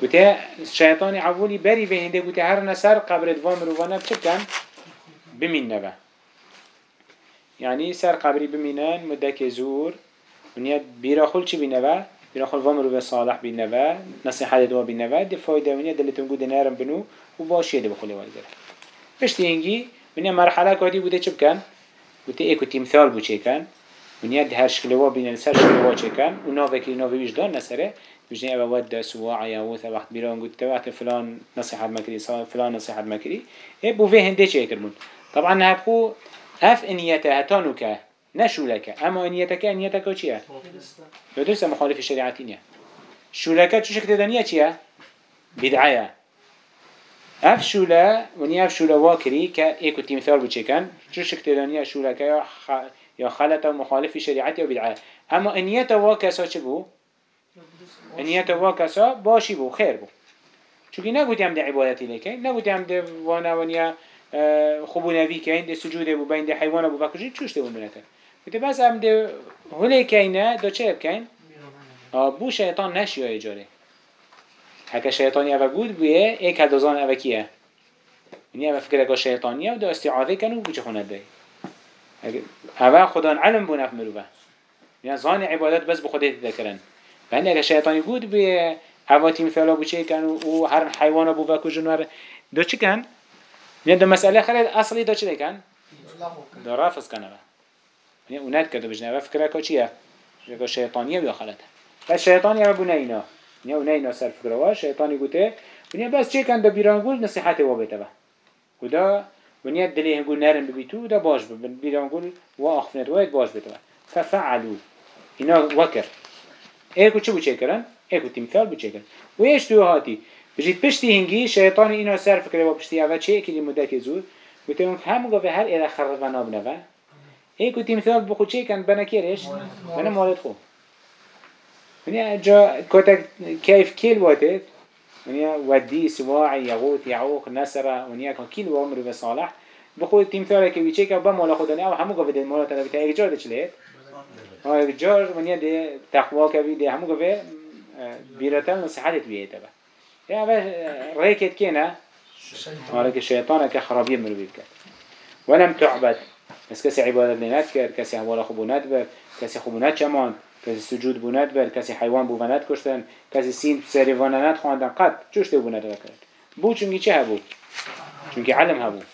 گوتی شیطانی اولی بری به هنده گوتی هر نسر قبرت وا مروانه چه کن؟ بمین نبه. يعني سر قبري بمينان مدك زور ونيا بيرا خل چي بيرا خل وامرو بصالح بينوا نصيحة دوا بينوا دي فايدة ونيا دلتون قود نارم بنو و باشیه ده بخوله والگره پشت اینگی ونیا مرحله کادی بوده چه بکن؟ بوده ایکو تیمثال بو چه کن؟ ونیا ده هر شکلوا بینن سر شکلوا چه کن؟ و ناوه که ناوه ویش دان نسره. بجنه اوه ود سواع یا وث وقت بیران گوت وقت فلان نصیحت مکری فلان نصیحت مکری. ای بو فيه هنده چه کرمون طبعا هبخو اف انيته هتانو که نشو لك اما انيتك انيتك چیه؟ بدرس مخالف الشريعتين شو لك شو شكل دنيا چیه؟ بدعيه اف شولا ونی اف شولا واکری که ایکو تیمثال بچه کن چو شکترانی شولا که خ... یا خلط مخالف شریعت یا بدعه اما انیت واکسا چه بو؟ انیت واکسا باشی بو خیر بو چونکه نگوتی هم ده عبادتی لیکن نگوتی هم ده وأنا ونیا خوبو نوی کن ده سجوده بو بین ده حیوان بو بکشی چوش ده بونه کن بوده بس هم ده هلی کنه دا چه بکن؟ بو شیطان نشی اجاره هکه شیطانی اوه بود بویه ایک هدازان اوه کیه یعنی اوه فکر اگه شیطانیه و دا استعاده کنو و بوچه خونده بی اوه خدا علم بونه اف مروبه یعنی زان عبادت بس بخوده تذکرن بند اگه شیطانی بود بویه اوه تیم فعلا بوچه کن و هر حیوان بو و جنوار دو چی کن؟ یعنی دو مسئله خلال اصلی دو چی کن؟ دو رافض کن اوه یعنی اونت کرده بجنه اوه فکر اگه چیه؟ اگه شیطانیه بیا خلطه. بس شیطانی اوه بونه اینا. نیا و نه سر فکر وا شیطانی گوته ونیا بس چه کن دا بیرانگول نصیحت و بیته با کدا ونیا دلی هنگول نرم ببیتو دا باش ببن بیرانگول و آخفنت واید باش بیته با ففعلو اینا وکر ایکو چه بو چه کرن؟ ایکو تیمثال بو چه کرن؟ و ایش تو هاتی. بجید پشتی هنگی شیطانی اینا سر فکر وا پشتی اول چه اکی مدت زود؟ گوته اون هم گفه هر ایره خرب و ناب نوه ایکو تیمثال بخو چه کن بنا کیرش؟ بنا مالت خوب ونیا جا كوتا كيف كيل واتت ونیا ودي سواعي يغوت يعوق نسرة ونیا كان كيل وامر بصالح بخود تيمثال كي بيچيك با مولا خداني أو همو قفل مولا تنا بتا ايك جار دچليت ها ايك جار ونیا دي تقوى كبي دي همو قفل بيرتل نصيحتت بيهتا با. يا با ريكت كينا. مالك الشيطان كخرابية من بيبكت ولم تعبد. بس کسی عبادت نیند کرد کسی هموار خوب بوند بر کسی خوب چمان کسی سجود بوند بر کسی حیوان بوند کشتن کسی سین سریوان ند خواندن قد چوشته بوند کرد بو چونگی چه هبو؟ چونگی علم هبو یا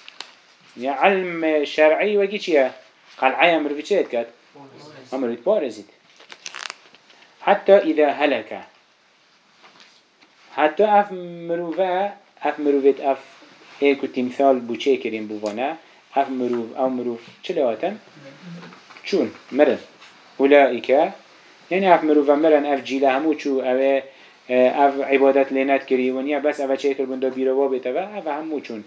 یعنی علم شرعی وگی چیه؟ قلعه امروی چه اید کرد؟ امروی بارزید حتی اذا هلکه حتی اف مروفه اف مروفه اف ایکو تمثال بو چه کریم بوانه أف مروف أو مروف. چلواتن چون مرن. أولئك يعني أف مروفا مرن أف جيلا همو چو أو أف عبادت لينات كري ونيا بس اف چه كر بندو بيروا بيتوا اف همو چون.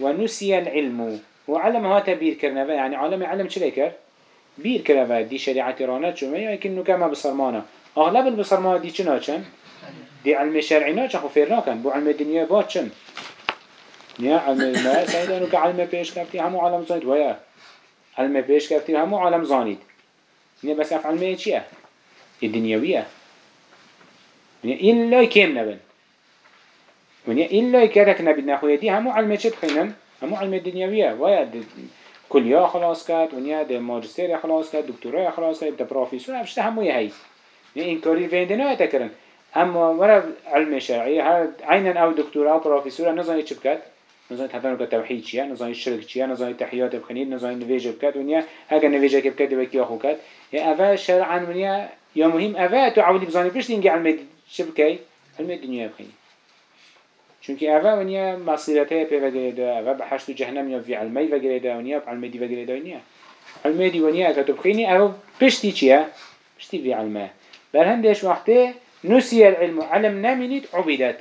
ونسي العلم. وعلم هاتا بير كرنوا يعني عالم علم چلي كر بير كرنوا دي شريعة رانات شو ما يمكن نو كما بصرمانا اغلب البصرمانا دي چنا چن دي علم شرعي نا چن خو فيرنا كن بو علم الدنيا با نيا علم ما سيدا نو كعلم بيش كفتي همو عالم زانيد ويا علم بيش كفتي همو عالم زانيد نيا بس اف علمه چيه الدنيوية يعني إلا كيم نبن. ونیا إلا كذا نبي نخويتي همو علم چه بخينن همو علم الدنيوية ويا كلية خلاص كات. ونیا ده ماجستير خلاص كات. دكتوراه خلاص كات. ده بروفيسور افشته همو يهي يعني إنكاري فين دنا يتكرن أما ورا علم شرعي عينا أو دكتوراه أو بروفيسور نظام چه نظام حتى نقول توحيد شيء نظام الشرك شيء نظام تحيات بخنين نظام نفيج بكات ونيا. هكا نفيج بكات وكي أخو كات يا أفا شرعا ونيا يا مهم أفا تعودي بزاني بيش تنجي علم شبكي علم الدنيا بخنين. چونك أفا ونيا مصيرته بيفجرده أفا بحشت جهنم يا في علمي فجرده ونيا بعلم دي فجرده ونيا علم دي ونيا كتبخيني أفا بيشتي شيء بيشتي في علمه برهندش وقته نسي العلم علم نامنيت عبدت.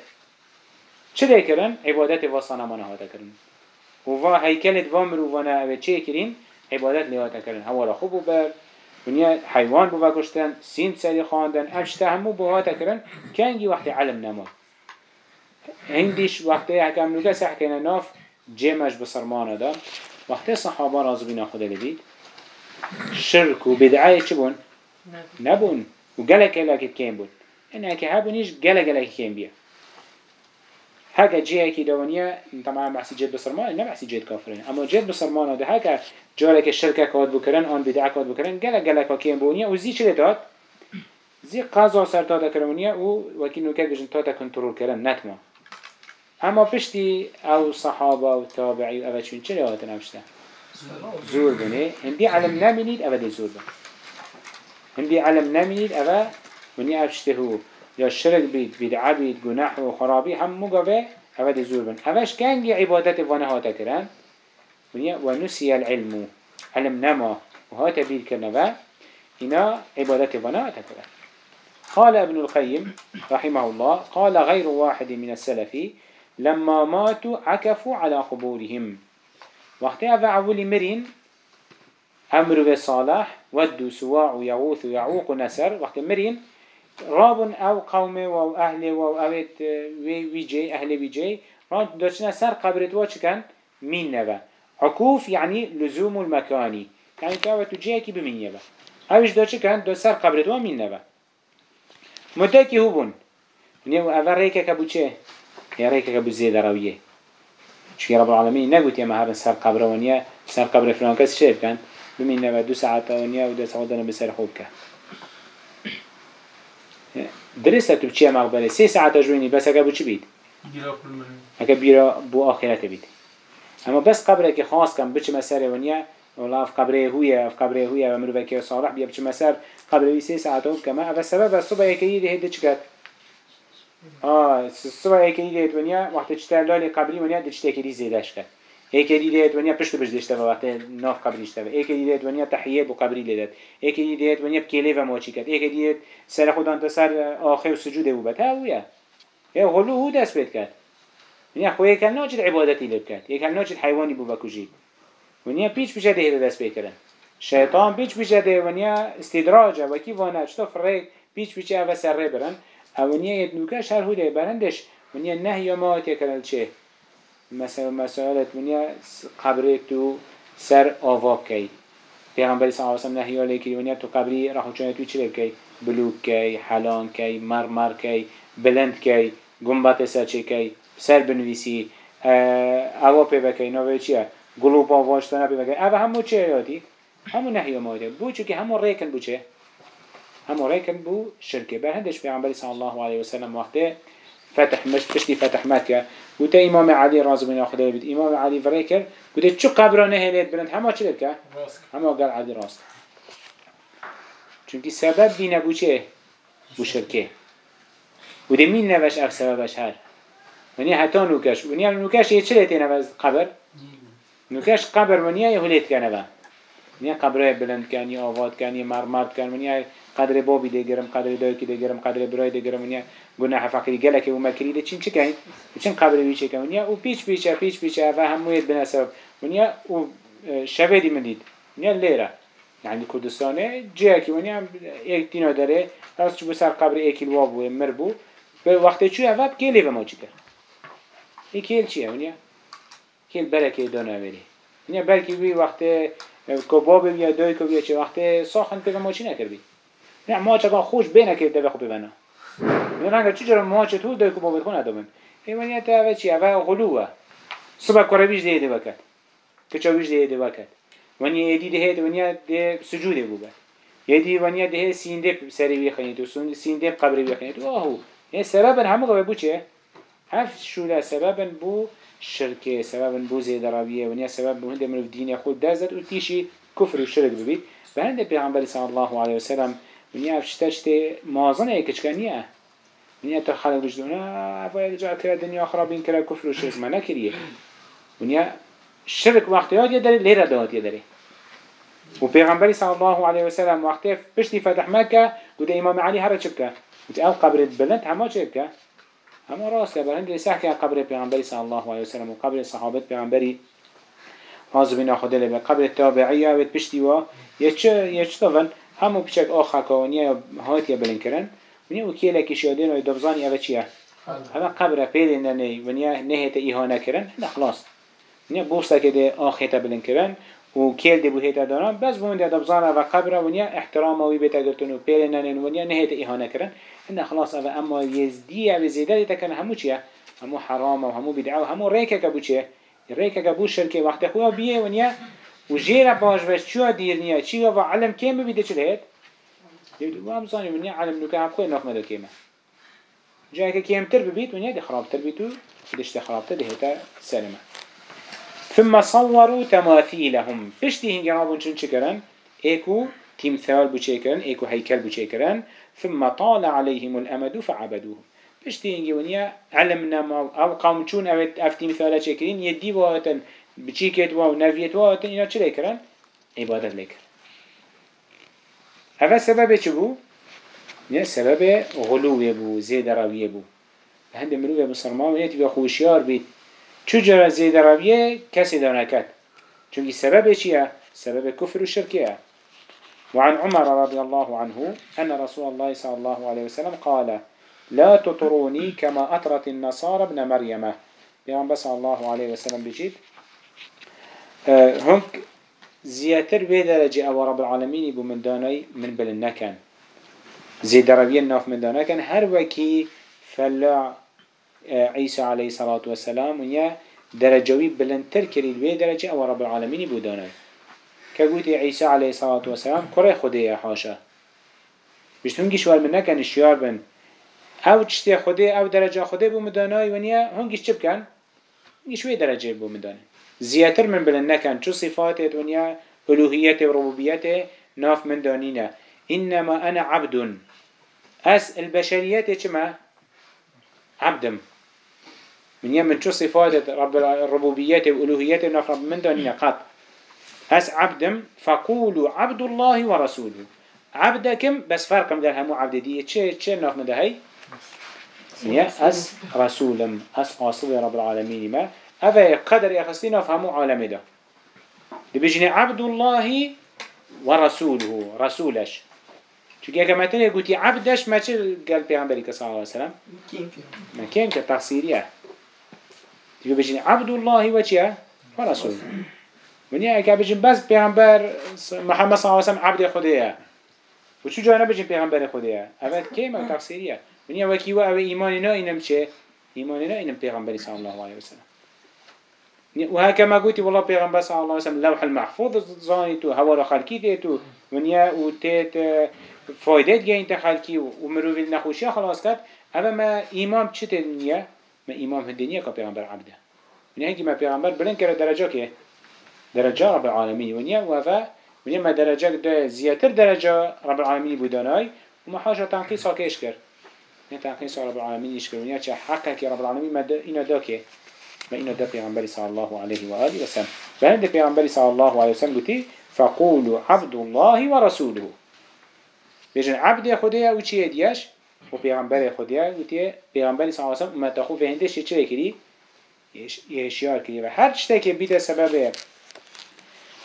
چه کرن؟ عبادت و صنمان ها کرن. و وا هیکلت و مرووانا او چه کرین؟ عبادت لیات کرن. هوا را خوب بر. ونیا حیوان بو گشتن سین سری خواندن. افشته همو بو ها کرن. کنگی وقت علم نما. هندیش وقتی حکم نوگه سحکن ناف جمعش بسرمانه دا وقتی صحابه رازو بینا خدا لبید شرک و بدعای چه بون؟ نبون. و گلک گلک کم بود اینه که هبونیش گلک گلک کم بیا هكا جيه كي دوانيا طبعا بحسي جد بسرمان نه بحسي جد كافرين. اما جد بسرمان هذا هكا جارك الشركة كاد بكرن آن بدعة كاد بكرن جل جل كاكين بونيا وزي شو داد؟ زي قازا سر تاتا كرمونيا و وكينو كاد بجن تاتا كنترول كرن نتما اما بشتي أو صحابة أو تابعي أو شون چرا هاتن امشتا زور بني هندي علم نمينيد أو دي زور بن هندي علم نمينيد أو وني افشته یا شرک بید بدعه بید گناه و خرابی هم مگوه هوا دی زور بن. هواش کنگی عبادت وانه هاتا کرن و نسی العلم علم نما. و هاتا بید کرنوه. اینا عبادت وانه هاتا کرن قال ابن القيم رحمه الله قال غير واحد من السلف لما ماتوا عكفوا على قبورهم. وقتها فعولي مرين أمر صالح ودوا سواع ويغوث ويعوق نسر وقت مرين رابن أو قومه و أهل و وی ویجی أهل ویجی ران داشتنا سر قبرت وا چکن مين نبا عكوف يعني لزوم المكاني يعني كاوة تجيكي بمين يبا اوش دا چكن دا سر قبرت وا مين نبا متاكي هو بون نيو اول ريكا كبو چه يا ريكا كبو زيادة رويه چونكي رب العالمين نقول يا مهارن سر قبر ونيا سر قبر فلان كس شيف كان بمين نبا دو ساعة ونيا ودو ساعة دانا بسر خوب كان درسته تو چیه مقبره؟ سه ساعت جوینی بس اگه بو چی بید؟ اگه بیرا بو آخرت بید. اما بس قبره که خاص کم بچه مسر ونیا والله في قبره هوية في قبره هوية ومرو بكي صالح بيا بچه مسر قبره ويسي ساعتهم كما اما السبب الصبح يكي ده هده چكت آه الصبح يكي ده ونیا وقت چتر لالي قبري ونیا ده چتر كري زيده ایک دیده ونیا پشت بش داشته و وقت ناف قبری شته ایک دیده ونیا تحیه بو قبری لیدت ایک دیده ونیا بکیله و ماچی کرد ایک دیده سر خودان تا سر آخر سجوده بو اویا یا غلو هو دست بید کرد ونیا خوی کل ناچد عبادتی لب کرد یک ناچد حیوانی بو بکوجی ونیا پیچ پیچه ده دست بید کرد شیطان پیچ پیچه ده ونیا استدراجه و کی وانا چطور فرق پیچ پیچه و سر برن اونیا یه نوکش هر هوده برندش ونیا نهی ما تکرل چه مثلا مسائلت منیا قبرك تو سر آواق کی. پیغمبر صلی الله علیه و سلم علیه تو قبری راح چونه تو چی کی؟ بلوک کی حلان کی مرمر کی بلند کی گنبت سر چی کی سر بنویسی. اوا پی بکی نوه چیه؟ گلوب آواشتانه پی بکی. اوا همو چه یادی؟ همو نهی ماده. بو چو که همو ریکن بو چه؟ همو ریکن بو شرکه. به هندش پیغمبر صلی الله علیه و سلم وقته فتح مش تشتي فتح مكة قلت إمام علي راز من أخذ بيت. إمام علي فريكر. قلت شو قبره نهلت بلند؟ هما چه لك هما قال علي راس چونكي سبب بينا بو چه؟ بو شركه وده مين نوش اف سببش هر. وني حتى نوكش وني نوكش يچلت نوز قبر؟ نوكش قبر وني يهلت كنوا وني قبره بلند كان يا كان يا مرمر كان وني قدر بابي دگرم قدر دایکی دگرم قدر برای دگرم ونیا گناه فقری گله که اومد کریده چین چه کهین چین قبر ویچه که ونیا او پیچ پیچه پیچ پیچه و همویت بنسب ونیا او شبه دی مدید ونیا لیره يعني كردستانه جه که ونیا یک دینا داره. راست چو بسر قبر ایکیل وابو مر بو. به وقت چو اول کلی و ما چی کرد این کل چیه ونیا؟ کل برکه دانه ونیا بلکه وی وقت کباب بیا دای کو بیا چه وقت ساخن پیغام ما چی نکردی؟ نه ما چه خوش بینه که دبه خوب دونك تشجر مواجه تو دوكو بابرخون أدامن إيمانيا تاوه چی اوه غلوه صبح كوربيش ده يده وكت كچاويش ده يده وكت ونيا يدي ده يده ونيا ده سجوده بوبت يدي ونيا ده سینده سری سينده سري سینده قبری قبري تو آهو یه سبب همه قبه بو چه؟ هفت شوله سبب بو شرکه سبب بو زيد رابيه ونيا سبب بو هنده من الدين يخود دازت وتيشي كفر وشرك ببيت بهنده پیغمبر صلى الله علیه وسلم ونيا افشتشت مازن ايكش كان ونيا تو خلق بجدونا افايا رجع كرا دنيا خرابين كرا كفر و شرك ما نكريه ونيا شرك وقت ياد يدري ليرا دوات يدري. و پیغمبر صلى الله عليه وسلم وقتی پشتی فتح مكة قد إمام علي هر چبكه قد أو قبرت بلند هما چبكه اما راست بر هندی سحک قبر پیامبری صلی الله علیه و سلم و قبر صحابت پیامبری حاضر بنا خدا لبه قبر تابعیه و پشتی و یه چه یه چه همو بچک آخا کانیه هات یا بلند کرن. ونیا و کیله کشیادین و دبزانی اوه چیه همه قبر پیل ننی ونیا نهت ایهانه کرن هنده خلاص ونیا بوسته که ده آخیت بلند کرن و کل دی بوهیت دارن بس بوند دب زانا و قبر ونیا احترام وی بیت گرتن و پیل ننن ونیا نهیت ایهانه کرن إن خلاص أبا أما يزدي أبا زيادة تكن همو چيا همو حرام و همو بدعا و همو ريكا كبو چيا ريكا كبو شركة وقت خواه بيه ونيا و جيرا باش بس چوا دير نيا چيا و علم كيما بيده چل يبدو وام زاني ونيا علم نوكا هم خواه ناخمده كيما جاي كيم تر ببيت ونيا دي خراب تر بيتو دشت خراب تر دي هتا سلمة ثم صوروا تماثيلهم. بشتي هنگي رابون چون چكرن إيكو تمثال بو چكرن إيكو هيكل بو چكرن ثم طال عليهم الأمد فعبدوه بشتي إنجي ونيا علمنا ما أو قوم چون أو أفتي مثالا شكرين يدي واتن بچيكت واو نفيت واتن إنا چه لكرن عبادت لكر هذا سبب چه بو؟ نه سبب غلو بو زيد راوية بو. هند مروه بسرمان ونيا تبا خوشيار بيت چو جرى زيد راوية كسي دانكت چونكي سبب چيه؟ سبب كفر الشركية وعن عمر رضي الله عنه أن رسول الله صلى الله عليه وسلم قال لا تطروني كما أطرت النصارى ابن مريم بيان بس الله عليه وسلم بجيت أه هنك زياتر بدرجة أو رب العالمين بو من داني من بلنكن زي دربيا ناف من دانكن هر وكي فلا أه عيسى عليه الصلاة والسلام ويا درجوي بلنتر كريد بدرجة أو رب العالمين بو داني كقولتي عيسى عليه الصلاة والسلام كره خديه حاشا. بيشتون شوال من نكن الشيار بن. أو تشتي خديه أو درجة خديه بو مداناي ونيا هنگيش چه بكن شوي درجة بو مداني زياتر من بلن نكن شو صفات ونيا ألوهيته وربوبيته ناف من دانينا إنما أنا عبد أس البشريات كما عبدم. من يمن شو صفات رب الربوبيات وألوهيته ناف رب من دانينا قط. هس عبدم فقولوا عبد الله ورسوله عبدكم بس فرقم قال همو عبد دي چه چه ناف مده هي يا اس رسولم. اس قاصد رب العالمين ما. هذا قدر يخصينا فهمو عالم ده دي بيجيني عبد الله ورسوله رسولش. چونکه اگه متن گوتی عبدش ما چه قال پیغمبری که صلی الله علیه وسلم؟ ما کیم که تقصیریه دیگه بجین عبد الله و چیه؟ و رسول. ونیا اگه بجیم بس پیغمبر محمد صلی الله علیه وسلم عبد خدایه و چو جا نبجیم پیغمبر خدایه اول کی ما تفسیریه ونیا وکی و أو ایمان نه اینم چه؟ ایمان نه اینم پیغمبر صلی الله علیه وسلم. و هکه ما گویی والله پیغمبر صلی الله علیه وسلم لوح المحفوظ زانی تو هوا را خلقی دی تو ونیا و تیت فایده گین تا خلقی و مروی نخوشی خلاص کرد اما ما ایمان چه تنیه ما ایمان هدنیه که پیغمبر عبده. ونیا هنگی ما پیغمبر بلند کرد درجه که؟ درجة رب العالمين ونيا وفا ونيا ما درجة ده زيادة درجة رب العالمين بوداناي وما حاجة تنقيص هكيش كر نه تنقيص رب العالمين يشكر ونيا چه حقك رب العالمين ما إنا داكي ما إنا دا پیغمبر صلى الله عليه وآله وسلم. فهند پیغمبر صلى الله عليه وسلم قلتي فقولوا عبد الله ورسوله. بيجن عبد خديا و چيه ديش و پیغمبر خديا قلتي پیغمبر صلى الله عليه وسلم امتخو فهندش چه كري يشيار كري و هر چتك بيت سبب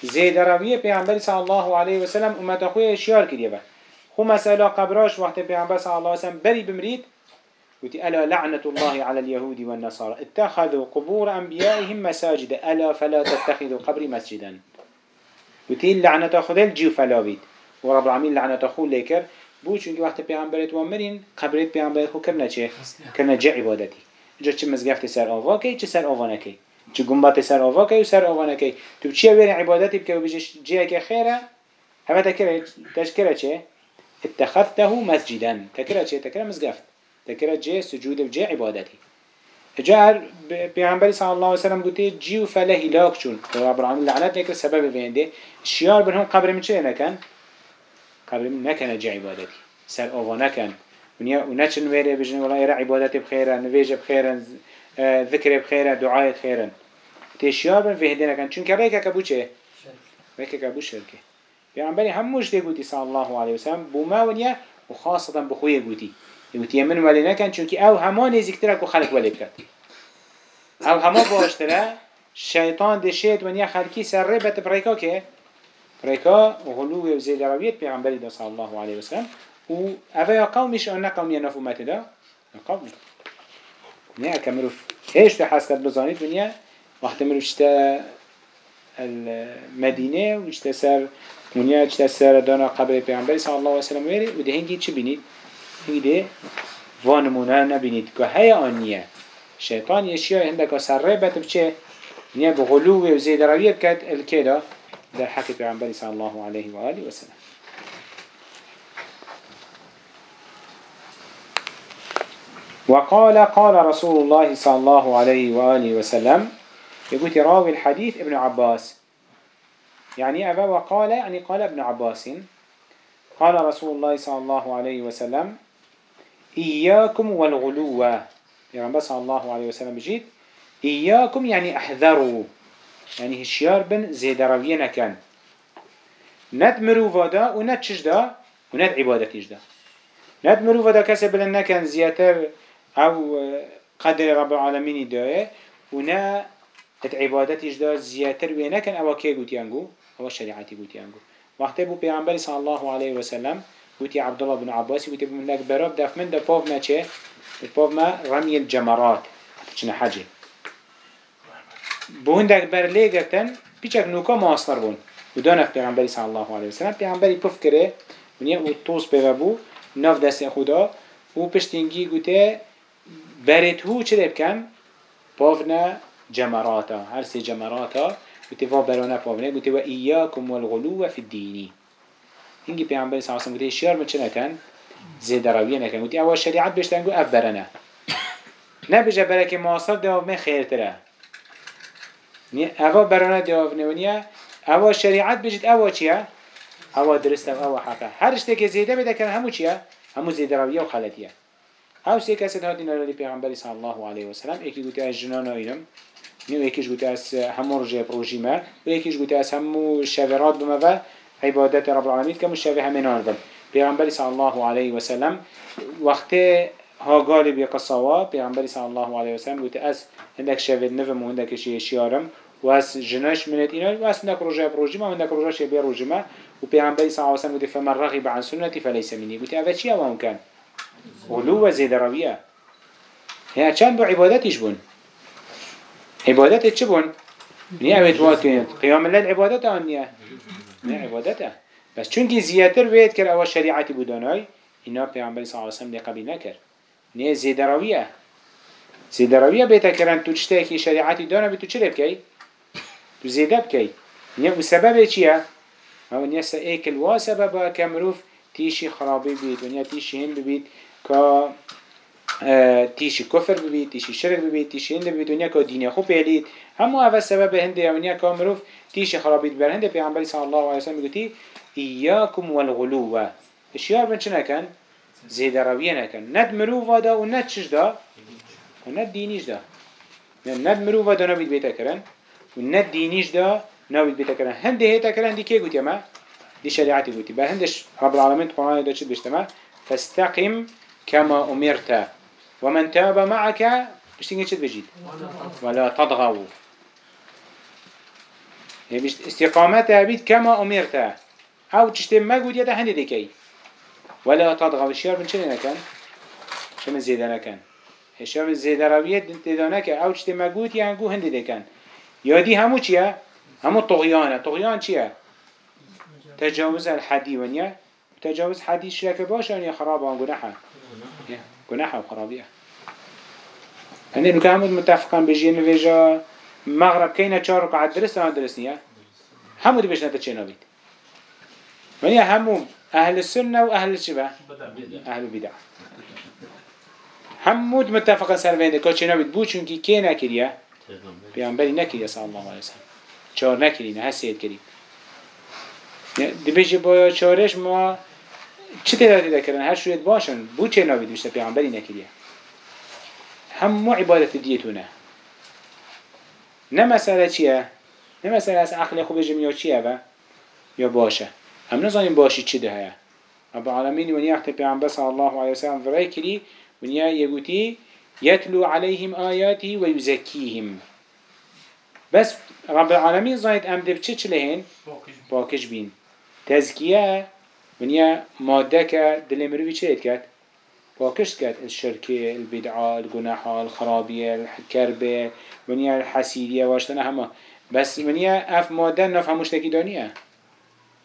زید روی پیامبر صلی الله علیه و سلم امت خوی اشیار کردیه با خو مسئله قبراش وقت پیامبر صلی الله علیه و سلم بری بمرید قلت ألا لعنة الله على اليهود والنصارى؟ اتخذوا قبور أنبيائهم مساجد. ألا فلا تتخذوا قبري مسجدا. قلت لعنة خذل جيو فلا بيت ورب العالمين لعنة خو ليكر بو چونك وقت پیغمبرت وامرين قبرت پیغمبرت خو كرنا چه؟ كرنا جا عبادتي جا چه مزگفت سر آوا کی چه سر آوا نکی؟ چه گنبت سر آوا کی و سر آوا نکی؟ تو چیه ویره عبادتی بکه و بیجش جیه که خیره؟ همه تکره چه؟ اتخذته مسجدا. تكره چه؟ تكره مزگفت. تكره جه سجود و جه عبادتی. جار پیغمبر صلی الله علیه و سلم گوته جیو فله هلاک چون. رب العالمین لعنت نکر سبب وینده. شیار برهم قبر من چه نکن؟ قبر من نکن جه عبادتی. سر آوا نکن. ونیا و نچن ویره بجن والله ایره عبادت بخیره نویج بخیره ذکر بخیره دعای بخیره تشیار بن وینده نکن. چون که ریکه کبو چه؟ ریکه کبو شرکه. پیغمبری هموش دی گوتی صلی الله علیه و سلم بوما ونیا و خاصتا بخوی گوتی. يوتي من ولي نكن چونك أو هما نزيكترا كو خلق ولي بكت أو هما باشترا شيطان دشيت ونيا خلقي سر بريكا كه بريكا وغلو وزيد رويت پیغمبر دا صلى الله عليه وسلم و اوه يا قومش أنا قوم. ينفو مات دا قوم نيا كمروف إيش تحسكت بزانيت ونيا وقت مروف شتا المدينة وشتا سر ونيا شتا سر دانا قبل پیغمبر صلى الله عليه وسلم ويري وده هنگي چه بینید هیده وانمونه نبینید که هیا آن نیه شیطان یشیا هندک سره بت بچه نیه بغلو و زید رویه بکد الکیدا در حق پیغمبر صلی الله علیه و آله و سلم. وقال قال رسول الله صلى الله عليه وآله وسلم يقول راوي الحديث ابن عباس. يعني أبا وقال يعني قال ابن عباس. قال رسول الله صلى الله عليه وسلم إياكم والغلو. يعني بس الله عليه وسلم بجيت إياكم يعني أحذروا. يعني هشيار بن زيد روينا كان. ند مروفا دا و ند چش دا و ند عبادتش دا ند مروفا دا كسي بلن نكن زياتر أو قدر رب العالمين دا و نا عبادتش دا زياتر وينا كان أو كي قوتي أنجو أو الشريعتي قوتي أنجو وقت پیغمبر صلى الله عليه وسلم قلت عبد الله بن عباس قلت من لك براب دف من دفاف ما چه دفاف ما رمي الجمرات چنه حجه بو هندك بر ليگتن پیچک نوکا ماستر بون و دانف پیغمبری صلی الله علیه وسلم پیغمبری پف کره ونیا و توس بو ناف دست خدا و پشتینگی گوته برت هو چه بکن پاونا جمراتا هر سه جمراتا گوته و برانه پاونه گوته و ایاکم والغلو فی الدینی هنگی پیامبر صلی الله علیه و سلم شیار من چه نکن؟ زیاده رویه نکن. گوتی اول شریعت بشتن گو اف برنه نه بجه برای که معاصر دیاب من خیرتره. اول برانه دیاب نونیه. اول شریعت بجید اول چیه؟ اول درسته اول حقه. هر اشته که زیده بده کن همو چیه؟ همو زیده رویه و خلطیه أو سی کسی هادی نرالی پیغمبری صلی الله علیه و سلم یکی گوتی از جنان آینم. نیو یکیش گوتی از همو رجه پروژیمه و یکیش گوتی از همو شورات بمه و عبادت رب العالمین که مشابه همین آن پیغمبر صلی الله علیه و سلم ها بي قصوا پیغمبر صلی الله علیه و سلم گوته از هندک شوید نفم و هندک شیارم و جناش منت اینا و از هندک رجع بروجما و هندک رجع شبه روجما و پیغمبر صلی الله علیه و سلم گوته فمن رغب عن سنتی فلیس منی. گوته اوه چی اوه کن؟ غلو و زید رویه. هیا چند بو عبادتش بون؟ عبادت چه بون؟ نیا اوه توات قیام الليل عبادت آن نیه نه عبادته. بس چونکی زیاتر وید کرد اول شریعتی بودانای اینا پیامبر صلی الله علیه و سلم قبیل نکرد. نه زیدرویه. زیدرویه بیت کردن تو چته کی شریعتی دانه بی تو چه تو زیده بکی نه و سبب چیه؟ او نه ایکل و سبب کمروف تیشی خرابی بید و نه تیشی هند بید که تیشی کفر ببید تیشی شرک ببید تیشی هند ببید نه که دین خوب پیلید همو اول سبب هنده و نه که مروف تيش خرابيت بر هنده پیغمبر صلی الله علیه وسلم گوتی ایاکم والغلو. اشیار بن چه نکن؟ زیده رویه نکن. ند مروفا دا و ند چش دا؟ و ند دینیش دا. ند مروفا دا نبید بیتا کرن و ند دینیش دا نبید بیتا کرن هنده هیتا کرن دی که گوتی ما دي شريعتي قلتي هندش رب العالمين القرآن ده شد بيشتما فاستقم كما أمرت. ومن تاب معك بيشتنجي شد بجيد؟ ولا تضغوا يعني استقامتها بيت كما أمرتها أو تشتم ما قد يده هندي ديكي ولا تضغط الشيار من شنو كان شو من زيادة كان الشيار من زيادة روية تدانا كان أو تشتم ما قد يانقو هندي ديكان يادي همو چيا؟ همو طغيانة. طغيان چيا؟ تجاوز الحدي ونيا؟ تجاوز حدي شرك باشا ونيا خرابا ونقناحا قناحا وخرابية هنده نوكا همود متفقان بجين نویجا مغرب كينا چار ركعات درست آن درست نيا همو دي بيش نتا چه نابيد ونيا همو أهل السنة وأهل الشبه أهل البدع همود متفقا وینده که چه نابید بو چونکی که نکریه پیامبری نکریه صلی الله علیه وسلم. چار نکرینه هسید کریم دی بیشی با چارش ما چه تعدادی دکرن هر شوید باشن. بو چه نابید بیشتر پیامبری نکریه همو عبادت دیتونه. نه مسئله چیه؟ نه مسئله از عقل خوب جمعی چیه و یا باشه. هم نزانیم باشی چی ده رب العالمین ونیا وقت پیامبر صلی الله علیه وسلم فرای کری ونیا یگوتی يتلو عليهم آياته ويزكيهم بس رب العالمين زايد أم دب چه چلهن باكش بين تزكية ونیا ماده که دل مروی چه کرد؟ پاکش کرد الشرك البدعة الجناحة الخرابية الكربة ونیا الحسیدیه واشتنا همه بس ونیا اف ماده نه فهمش تکی دانیه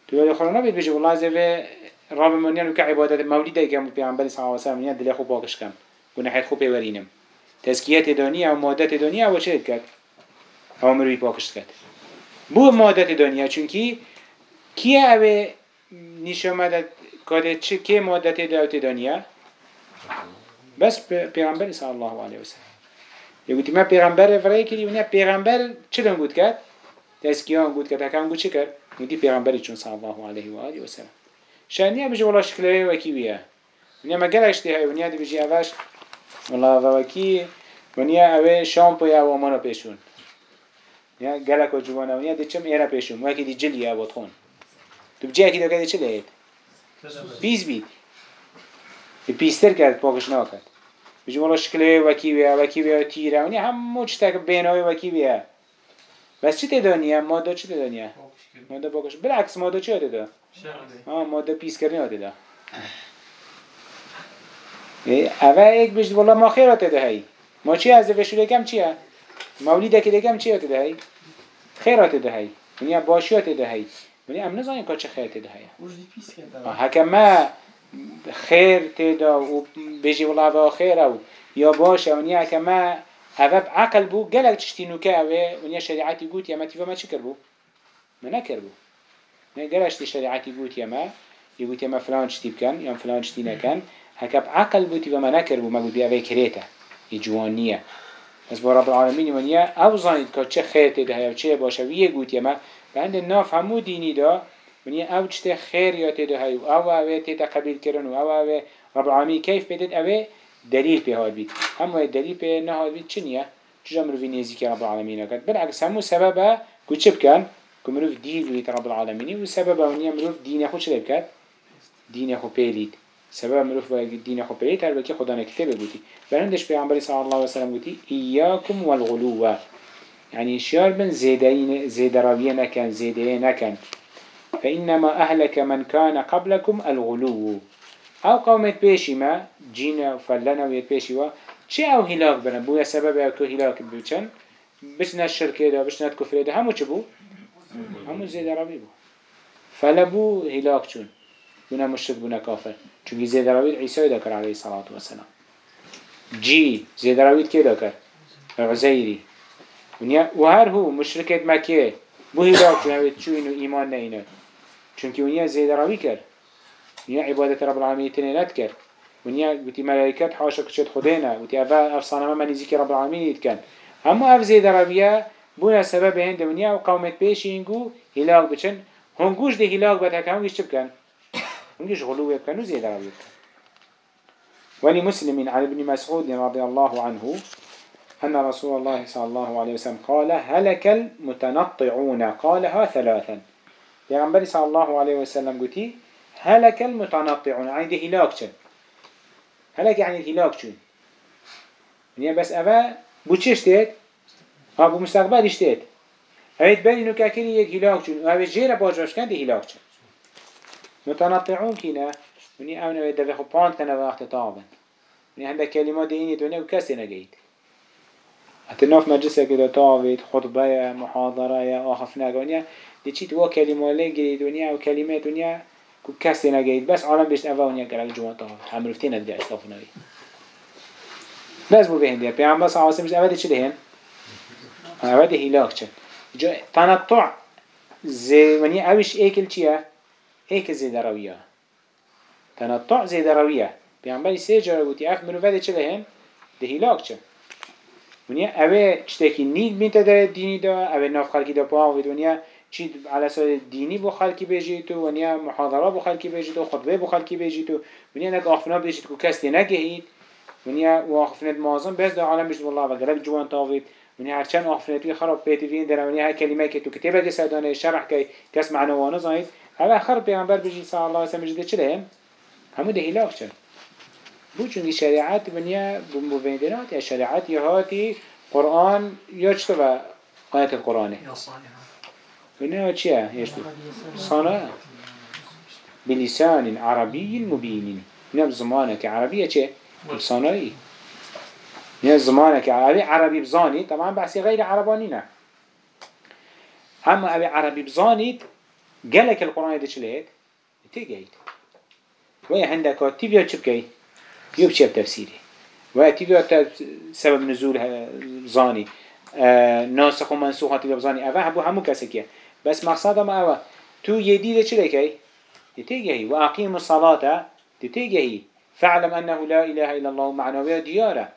تو ولی خورا نبید بشه از و راب منیان که عبادت مولیده که پیغمبر صلی سعی علیه منیا سلم دل خوب پاکش کم گناحیت خوب پیورینم تزکیه دانیه و ماده دانیه و چه کرد؟ او مروی پاکش کرد بو ماده دانیه چونکی کیه اوه نیش ماده چه که مادت دعوت دانیه بس پیغمبر صلی الله علیه وسلم یکوتی ما پیغمبر فرای کردی و نیا پیغمبر چه دن گود کرد؟ تسکیان گود کرد هکم گود چه کرد؟ میگی پیغمبر چون صلی الله علیه و آله و سلم. شنی هم بچه ولی شکلی و کی بیا و نیا مگرش دیه و نیا دی و و نیا اوه شامپو یا و پیشون. نیا گلک و جوانه و نیا دی چم ایرا پیشون. و کی دی جلی تو بچه اکی دکده چه دهید؟ پیز بید پیستر کرد پاکش ناکرد بچه مالا شکله وکی بیا وکی بیا تیره اونی همه چه تک بینای وکی بیا بس چه تدانیه؟ ماده چه تدانیه؟ ماده پاکش بلعکس ماده چه آده دا؟ ماده پیس کرنی آده دا اوه یک بچه والا ما خیر آده هی ما چی از وشوله کم چیه؟ مولید که دکم چی آده دا هی؟ خیر آده دا اونی هم باشی آده هی یعنی ونیا ام نزانیم که چه خیرات ده هی حکم ما خیر تدا و بجی والله اوه خیره و یا باشه ونیا حکم ما اوه عقل بو. گلک چشتینو که اوه ونیا شریعتی گوت یا ما تیفا ما چی کر بو؟ ما نکر بو. نه گلش شریعتی گوت یا ما يقول يا ما فلان شتي بكن يا فلان شتي نكن هكب عقل بوتي وما نكر وما قد بيا كريتا. يجوانية بس برب العالمين ونيا أو زانيد كا چه خير ده يا چه باشه ويه قوت يما بعد الناف همو ديني دا ونيا أو چه خير يا تده هاي أو أو تيتا قبيل كرن أو أو رب العالمين كيف بدد أو دليل به هاد بيت هم دليل به نهاد بيت چنيا چجا مروفي نيزي رب العالمين كد بالعكس همو سببه كو چه بكن كو مروف دير بيت رب العالمين وسببه ونيا مروف دين خود چه بكت دين خو بيليت سبب مروف دين خو بيليت هر بكي خدا نكتبه بودي برندش پیغمبر صلى الله عليه وسلم بودي إياكم والغلو يعني شيار بن زيدين زيد راوية نكن زيدين نكن. فإنما أهلك من كان قبلكم الغلو. أو قومت بيشي ما جينا فلنا ويت بيشي وا چه أو هلاك بنا بويا سبب أو كو هلاك بيچن بچنا الشركة دا بچنا الكفر دا. همو چه بو؟ همو زيد راوي بو فلبو هلاك چون. بنا مشرك بنا كافر چونكي زيد راويد عيسى ذكر عليه الصلاة والسلام. جي زيد راويد كي ذكر عزيري ونيا وهر هو مشركة مكة بو هلاك چون شو إنه إيمان نينه چونكي ونيا زيد راوي كر ونيا عبادة رب العالمين تنينات كر ونيا قلتي ملائكات حاشا كشت خدينا قلتي أفا أفصانا ما نزيكي رب العالمين يتكن هم أف زيد راوية بونا سبب هند ونيا وقومت بيشي هنگو هلاك بچن. هنگوش ده هلاك بدك هنگوش چبكن ونجيش غلو يبكن وزيادة يبكن ولمسلم عن ابن مسعود رضي الله عنه أن رسول الله صلى الله عليه وسلم قال هلك المتنطعون. قالها ثلاثا. پیغمبر صلى الله عليه وسلم قلتي هلك المتنطعون. يعني هلاك چن هلك يعني الهلاك چن يعني بس أفا بو چش تيت ها بو مستقبل اشتيت هيت بني نو كاكري يك هلاك چن وهذا جيرا باجوش كان ده هلاك چن متنطعون كنا مني أمنا بيدا خو بانت أنا وقت طابن مني عندك كلمات ديني دنيا وكسي نجيت هتناف مجلسة كده طابت خطبة محاضرة يا آخف نجونيا دي چيت وا كلمة لجري دنيا وكلمات دنيا كسي نجيت بس عالم بيشت أفا ونيا كلا جوا طاب عمرفتين أدي أستغفر نبي بس بو بهندية پیغمبر صلى الله عليه وسلم اوه چه دهن؟ اوه ده هلاك چن. تنطع وني اوش ايكل چيه؟ ايكل زيده رويه تنطع زيده رويه پیغمبر سه جاره بودی اف مروفه ده چه دهن؟ ده هلاك چن. ونیا اوه چتکی نیل بینت در دینی دا اوه ناف خلکی دا پا آوید ونیا چی على دینی بو خلکی بیجی تو ونیا محاضره بو خلکی بیجی تو خطبه بو خلکی بیجی تو. ونیا نک آخفنا بیجی تو کسی نگهید. ونیا واخفنت مازن بس دا عالم بجد والله وقلب جوان تاوید ونیا هرچند آخفنتی خراب پیتی وین در ونیا هر کلمه که تو کتابه که سادانه شرح که کس معنوانه زاید. اوه خراب پیغمبر بجی صلی الله علیه وسلم بجده چه همو ده؟ بو چونگی شریعت ونیا بمبیندنات یا شریعت یهاتی قرآن یا چطور آیت القرآنه ونیا چیه؟ یشتو صنع بلسان عربي مبين ونیا زمانك عربية چه؟ بصنعي ونیا زمانك عربي عربي بزاني طبعا بحثي غير عرباني نه. اما ابي عربي بزانيت قالك القرآن ده چليت تيجيت ويا عندك تيجي تشبكي يوب شيء تفسيري وأتيجي سبب نزول زاني آه ناسخ ومنسوخ تيجي بزاني أفا هبو همو كسكيا بس مقصد ما أوا تو يدي ده چلي كي تتيجي وأقيم الصلاة تتيجي فاعلم أنه لا إله إلا الله معنوية ديارة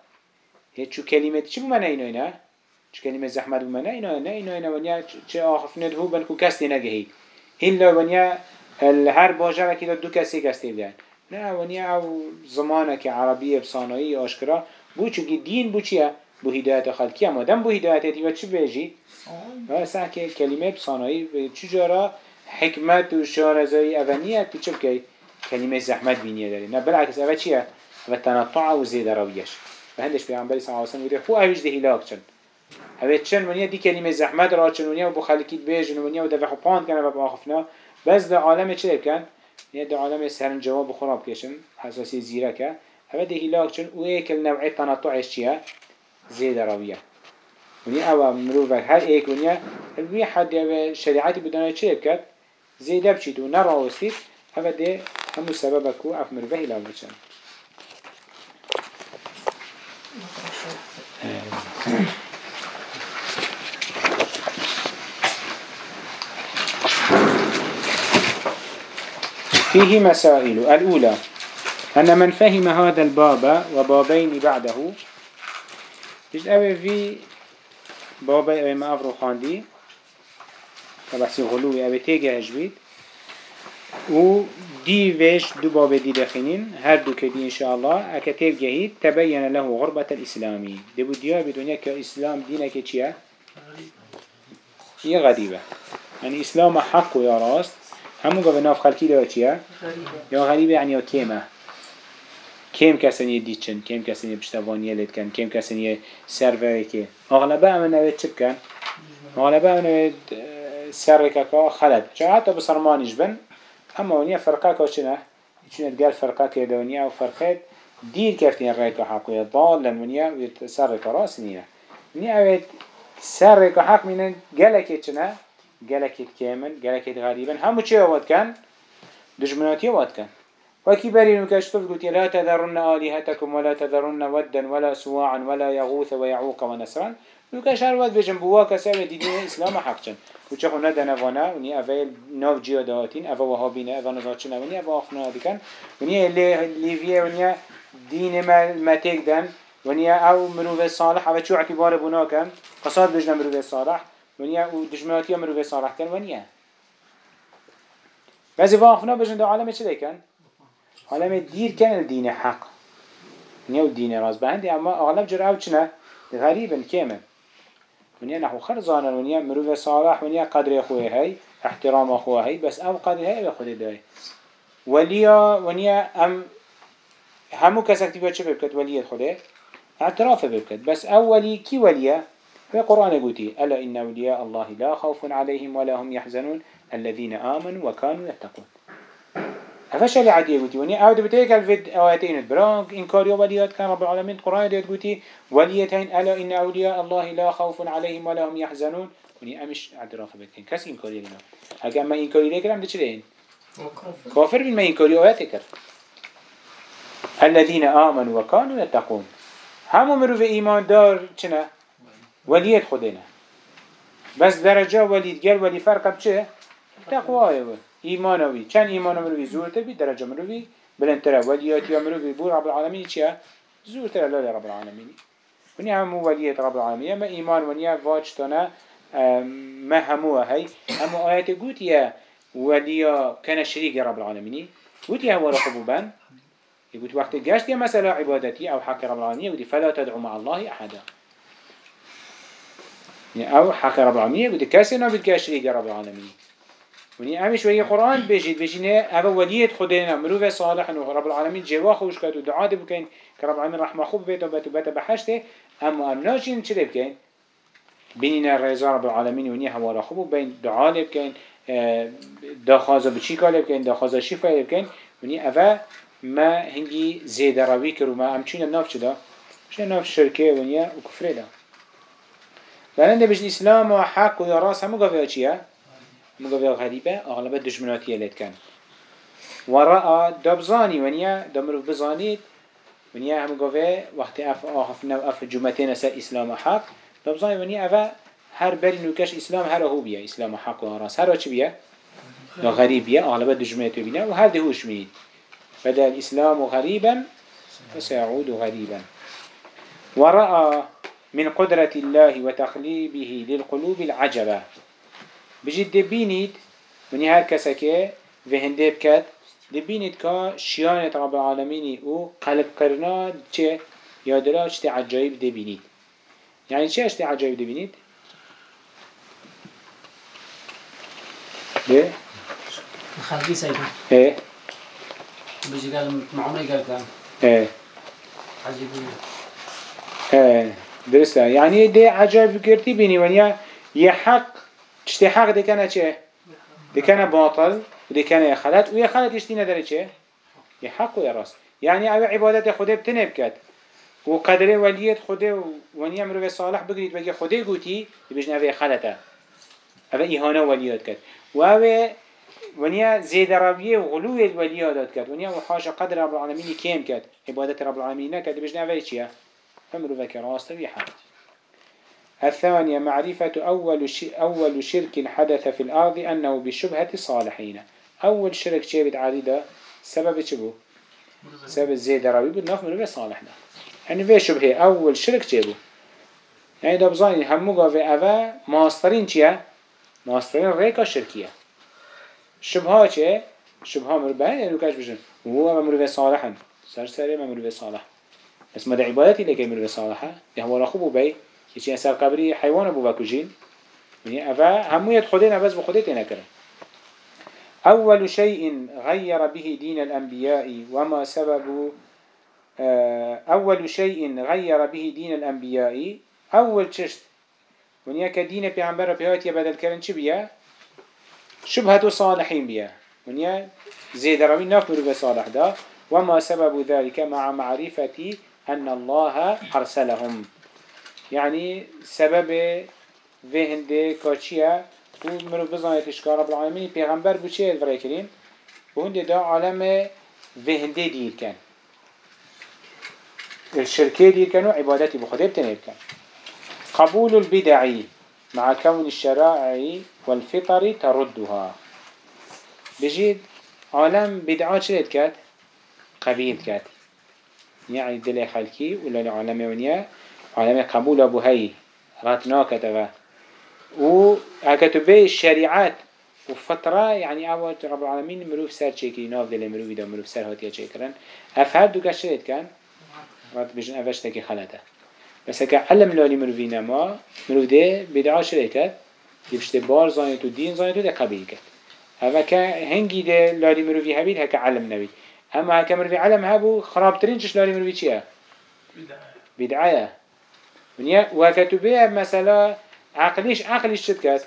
هيك شو كلمة شو بمعنى إنه هنا شو كلمة زحمة بمعنى إنه هنا إنه هنا ونيا شو آخف ندهو بنكو كسي نجهي هلا ونيا الهر باجرة كده دو كسي كسي بدن نه ونیا او زمانه که عربیه بصانایی آشکرا بو چونکه دین بو چیه؟ بو هدایت خلقی اما دم بو هدایت و چی بیجی؟ و که کلمه بصانایی به چجارا حکمت و شارزایی اونیت چه بکی؟ کلمه زحمت بینیه داری نه بالعکس اوه چیه؟ اوه تنطع و زیده رویش و هندش پیغمبری صلی اللہ علیه وسلم خو اویش ده هلاک چن اوه چن ونیا دی کلمه زحمت را چن ونیا و بو خلقیت بیجن ونیا و دفع پاند کنه و باخفنا بس ده عالم چه بکن؟ نه دو عالم سرن جواب خراب کشن حساسی زیره که هوا ده هلاك چن و ایک النوعی تنطعش چیه؟ زید رویه ونی أو مروفك هر ایک ونیا الوی حد أو شریعتی بدانه چه بکد زیده بچید و نراوستید هوا ده همو سبب کو اف مروفه هلاك بچن. فيه مسائل. الأولى أن من فهم هذا الباب وبابين بعده. جد أبي في بابي أبي ما أفرو خاندي. فبحسي غلوي أبي تيجي هجبيت و دي ويش دو باب دي دخينين هر دو كدي إن شاء الله. أكتب جهيد تبين له غربة الإسلامي دي بو ديار بدنيا كإسلام دينك چيا؟ هي غريبة. يعني إسلام حق يا راست. همون قبل ناف خلقی داره چیه؟ یا غریبه یعنی یا کیمه کم کسانی دیچن کم کسانی پشتوانی لید کن کم کسانی سروری که اغلبه همه نوید چه بکن؟ اغلبه همه نوید سر که خلد چون حتی بسرمانیش بن اما ونیا فرقه که چنه؟ چون تقال فرقه که دونیا و فرقه دیر کفتین ریک حقوی ضالا ونیا سر که راس نیه اوید سر که حق مینن گلکه چنه؟ جلكت كامل جلكت غريبا هم چه واد كان؟ دجمناتي واد كان. وكي برين وكشفت قلت لا تذرن آلهتكم ولا تذرن ودا ولا سواعا ولا يغوث ويعوق ونسرا. وكش هر واد بجنب بواك سبب دين الإسلام حقا وچه ندى نوانا وني أفايل ناف جيو دهاتين أفا وهابين أفا نزاتشنا وني أفا أخنا دكان وني ليفيا وني دين ما ما تقدن وني أو مروف صالح أفا شو اعتبار بنا كان قصاد بجنا مروف صالح. ونیا و دشمناتی هم رو به صالح کن ونیا بعضی واقفنا بجن دو عالم چه کن عالم دیر کن الدین حق. ونیا و دین راز بهندی اما اغلب جرا أو چنه غریبن کمه. ونیا نحو خرزانا ونیا مرو به صالح ونیا قدر خوی هی احترام خوی هی بس أو قدر هی به خود دای. ولیا ونیا ام همو کسک تیبا چه بکت؟ ولیت خوده. اعتراف بکت. بس اولی کی ولیه؟ في القرآن قلتي ألا إن أولياء الله لا خوف عليهم ولا هم يحزنون؟ الذين آمنوا وكانوا يتقون. هفش اللي عادية قلتي وني أود بتيك الفيد آياتين إن كاريو وليات كان رب العالمين القرآن ديت قلتي وليتين ألا إن أولياء الله لا خوف عليهم ولا هم يحزنون؟ وني أمش اعتراف بكين. كاس إن كاريو لنا هكا ما إن كاريو لكن أم دشلين كافر بما إن كاريو آياتك الذين آمنوا وكانوا يتقون. همو مروف ایمان دار چنه؟ ولیت خودینه بس درجة ولید گل ولی فرق چه؟ تقواه و. ایمانوی چند ایمان مروی زورته بی درجه مروی بلندتره ولیات یا مروی بو رب العالمین چیه؟ زورتره لاله رب العالمین. ونیا همو ولیت رب العالمین. اما ایمان ونیا واجتانه ما هموه هی. اما آیت گوتیه ولیا كان شريك رب العالمين قلت هو رقبوبان يقول وقت جاشت يا مسألة عبادتي أو حق رب العالمين يقول فلا تدعو مع الله أحدا. يعني أو حق رب العالمين. يقول كاسي نابد كاش شريك رب العالمين. وني أمي شوية قرآن بيجيد بيجينه أبا وليت خدينا مروفة صالح إنه رب العالمين جوا خوش كات ودعاء بكين. كرب العالمين رحمة خوب بيته بيته بيته بحشته. أما أم ناجين چه بكين؟ بيننا رضا رب العالمين وني هوا خوب بين دعاء بكين. داخازا بچی کاله بکن داخازا شی فایده بکن. ونی اوه ما هنگی زیده روی کرو ما هم چون ناف چدا چون ناف شرکه ونیا و لانده بجن اسلام و حق و یا راس همو گاوه چیه؟ همو گاوه غریبه. اغلبه دشمناتیه لید کن. و رأى دبزاني ونيا دمرو بزانيت ونيا هم قوي وقت اف اخف نو اف جمعتين اسا اسلام حق. دبزاني ونيا افا هر بری نوکش اسلام هر هو بیا اسلام حق و راس. هر چی بیا لا غریب بیا آغلب دجمه تو بینه. و هر دهوش مید بدل الاسلام غریبا فسيعود غريبا ورأى من قدرة الله وتخليبه للقلوب العجبة. بجد دبينيد من هر كسكه وهنده بكت دبينيد كا شيانة رب العالمين و قلب قرنا چه يادلا چه عجائب دبينيد يعني چه اشت عجائب دبينيد ليه؟ خلقي سيكون إيه بيجي قال معمري قال كان إيه عجيب إيه درسته يعني دي عجائب كرتي بيني ونيا يحق تشتي حق دي كان چه؟ دي كان باطل ودي كان يخلط ويخلط يشتي ندري چه؟ يحق ويراس يعني أو عبادت خده بتنه بكت وقدره وليت خده ونيا مروه صالح بگرید بگه خده گوتی بجنه اوه خلطه. اوه ایهانه وليات كت وهو ونيا زيد ربيه وغلوه الوليه داد كات ونيا وحاشا قدر رب العالمين كيم كات عبادة رب العالمين كات بجنا فيتشيا فمرو ذاك راست ويحاد الثانية معرفة أول. أول شرك حدث في الأرض أنه بشبهة الصالحين. أول شرك شيء بتعريده سبب شبه سبب زيد ربي بالنف مرو صالحنا يعني في شبهة أول شرك شيء يعني ده بزاني همو قاوة أفا ماسترين چيا ماسترين ريكا شركية. شبهه چه؟ شبهه مربه يعني كاش بجن. وهو مروه صالحا سر سره مروه صالح. بس مدى عبادتي لكي مروه صالحا ده هو رخوبه بي. يشي أسر قبري حيوان أبو بكوجين يعني أفا هموية خدين بس بخدين نكره أول شيء غير به دين الأنبياء وما سبب أول شيء غير به دين الأنبياء. أول ششت ونيا كدين بيعنبر بهاتي بدل كرن بيا؟ شبهة صالحين بيا. ونيا زيد روي نفر بصالح دا. وما سبب ذلك مع معرفة أن الله أرسلهم. يعني سبب ذهن كاتشيا ومرو بزانيت إشكار رب العالمين پیغمبر بچه الفرای کرین؟ وهند دا عالم ذهن دير كان الشركة دير كانوا عبادتي بخده بتنير كان قبول البدعي مع كون الشرائع والفطر تردها. بجيد عالم بدعات شريت كات قبيل كات يعني دل خلقي ولا العالم ونيا عالم قبول أبو هاي راتنا كتبه و. هكتبه الشريعات وفترة يعني أول رب العالمين مروف سر شيكي ناف دل مروف دا مروف سر هاتيا شيكرن أفهر دوكا شريت كان رات بجن أفشتكي خلته بس هكا علم لالي مروفينا ما مروف ده بدعا شريكت يبشت بار زانيتو دين زانيتو ده قبيل كت هذا كا هنگي ده لالي مروفي هبيل هكا علم نبي أما هكا مروفي علم هبو خرابترين چش لالي مروفي چيه بدعاية. ونيا وهكا تبيه مثلا عقليش عقليش شد كت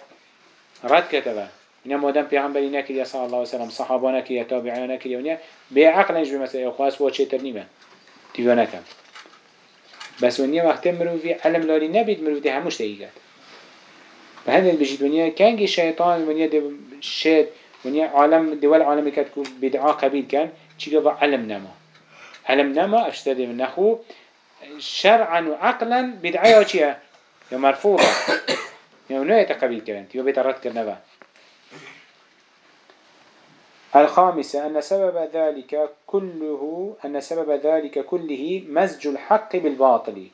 رد كتبه. ونيا مادام پیغمبری نکریا صلی الله وسلم صحابه نکریا تابعین نکریا ونيا به عقلش به مثلا خاص و چه ترنیبه تیوه نکم بس ونیا وقتی مروفی علم لاری نبید مروفی هموش تیگد به هندن بجید ونیا کنگی شیطان ونیا دی شید ونیا عالم دول عالمی که بدعا قبیل کن. چیگه با علم نما علم نما اشتاده من نخو شرعا وعقلا بدعية چيا يا مرفوضة يا نوع يتقبل كرنت يو بيترد كرنبا الخامسة أن سبب ذلك كله أن سبب ذلك كله مزج الحق بالباطل.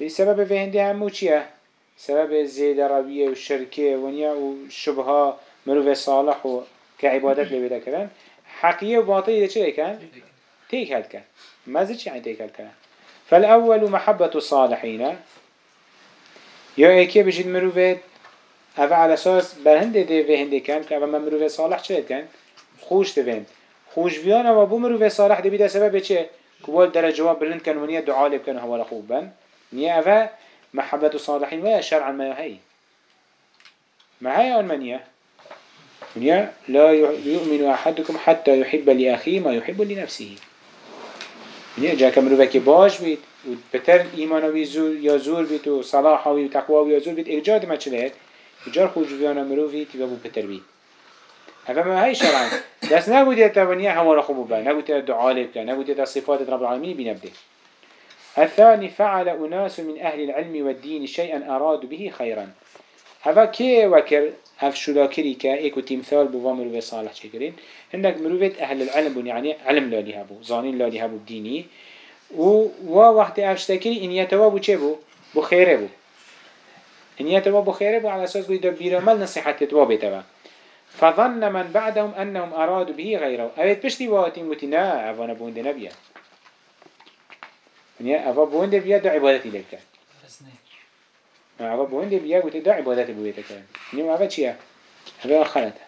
بسبب في عندي همو چيه سبب الزيادة روية والشركة ونيا والشبهة مروف صالح كعبادات اللي بدا وباطلية ده چه كان؟ تيك هل كان مزج يعني تيك هل كان فالأول محبة الصالحين يا ايكي بجد مروفات اوه على أساس بر هنده ده و هنده کن که اوه من مروف صالح چه کن؟ خوش دوین خوش بیان و بو مروف صالح ده بیده سبب چه؟ كوال درجة واب بلند كان ونيا دعاء لب كانوا هوا خوب بن. نيا أفا محبة الصالحين ويا شرعا ما هي ما هي أون منيا منيا لا يؤمن أحدكم حتى يحب لأخيه ما يحب لنفسه. منيا جا كمروفك باش بيت وبتر إيمان ويزور يزور بيت وصلاح وتقوى ويزور بيت إجاد ما چلهت جار خوش بیانه مروفی تیبا بو پتر بید. هفه ما هی شرعن دست نگوید تا ونیا همارا خوب با نگوید تا دعا لب نگوید تا صفات رب العالمين بنبده الثاني فعل أناس من أهل العلم والدين شيئا أرادوا به خيرا هذا كي وكر هف شلاكري كا ايكو تمثال بو مروف صالح شكرين عندك مروفة أهل العلم بون يعني علم لا لها بو زانين لا لها بو الديني و وقت افشتكري إن يتوابو چه بو؟ بو خيره بو. نيته بو خيره بو على أساس بيدو بيرمال نصيحة تتوا بيتوا فظن من بعدهم أنهم أرادوا به غيره أبيت بشتي واتين قلت نا أفانا بوند نبيا يعني أفا بوند بيا دو عبادتي لك عوا بوندي بيا قلت دع عبادات بويتك نيم عوا چيه هوا خلته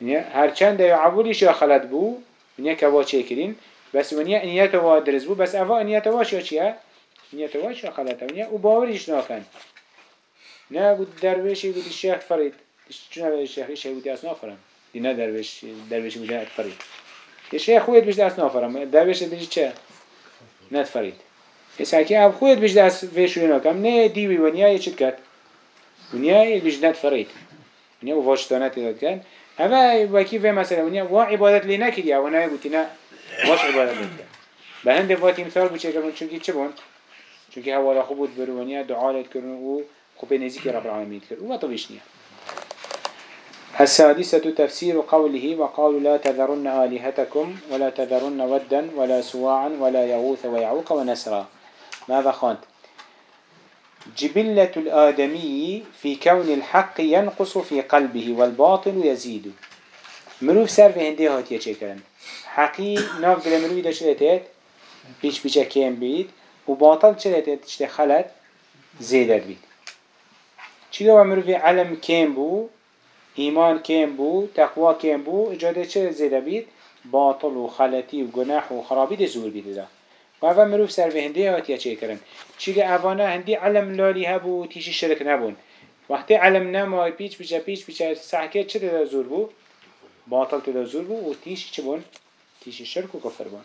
نيا هر چند يا عبودي شو خلت بو نيا كوا چي كرين بس ونيا نيته وا درز بو بس اوا نيته وا شو چيه نيته و شو خلته نيا او باوريش ناكن نه بود درویشی بود شیخ فرید چون شیخی شیخ بودی اصنا فرم دی نه درویش درویشی بودی فرید یه شیخ خودت بیشتر اصنا فرم درویش دیگه چه نه فرید اساکی آب خوید بیش دست ویشوی ناکم نه دیوی ونیا یه چت کرد؟ ونیا بیش نه فرید. ونیا و واشتانت داد کن اما وکی في مثلا ونیا و عبادت لی نکردی أو نه گوتی نه؟ واش عبادت کرد به هند واتی مثال بچه کردن چون چه بون چونکه هوا خوب بود برونیا دعا لید کردن و خوب نزیک رب العالمین کرد. و طبیش نیه السادسة تفسير قوله وقالوا لا تذرن آلهتكم ولا تذرن ودا ولا سواعا ولا يغوث ويعوق ونسرا. ماذا خانت؟ جبلة الآدمي في كون الحق ينقص في قلبه والباطل يزيد. مروف سر في هندي هاتيه چه حقي ناف دل مروف داشته بيش بيش كيم بيت و باطل بيت چی و مروی علم کم بو؟ ایمان کم بو؟ تقوا کم بو؟ اجاده چه زیده بید؟ باطل و خلطی و گناح و خرابی زور بیده ده و مروف سر به هنده هاتیا چه کرن چی اوانه هندی علم لالی هبو تیشی شرک نبون وقتی علم نمای پیچ پیچ پیچ پیچ سحکه چه ده زور بو باطل ده زور بو و تیشی چه بون تیشی شرک و کفر بون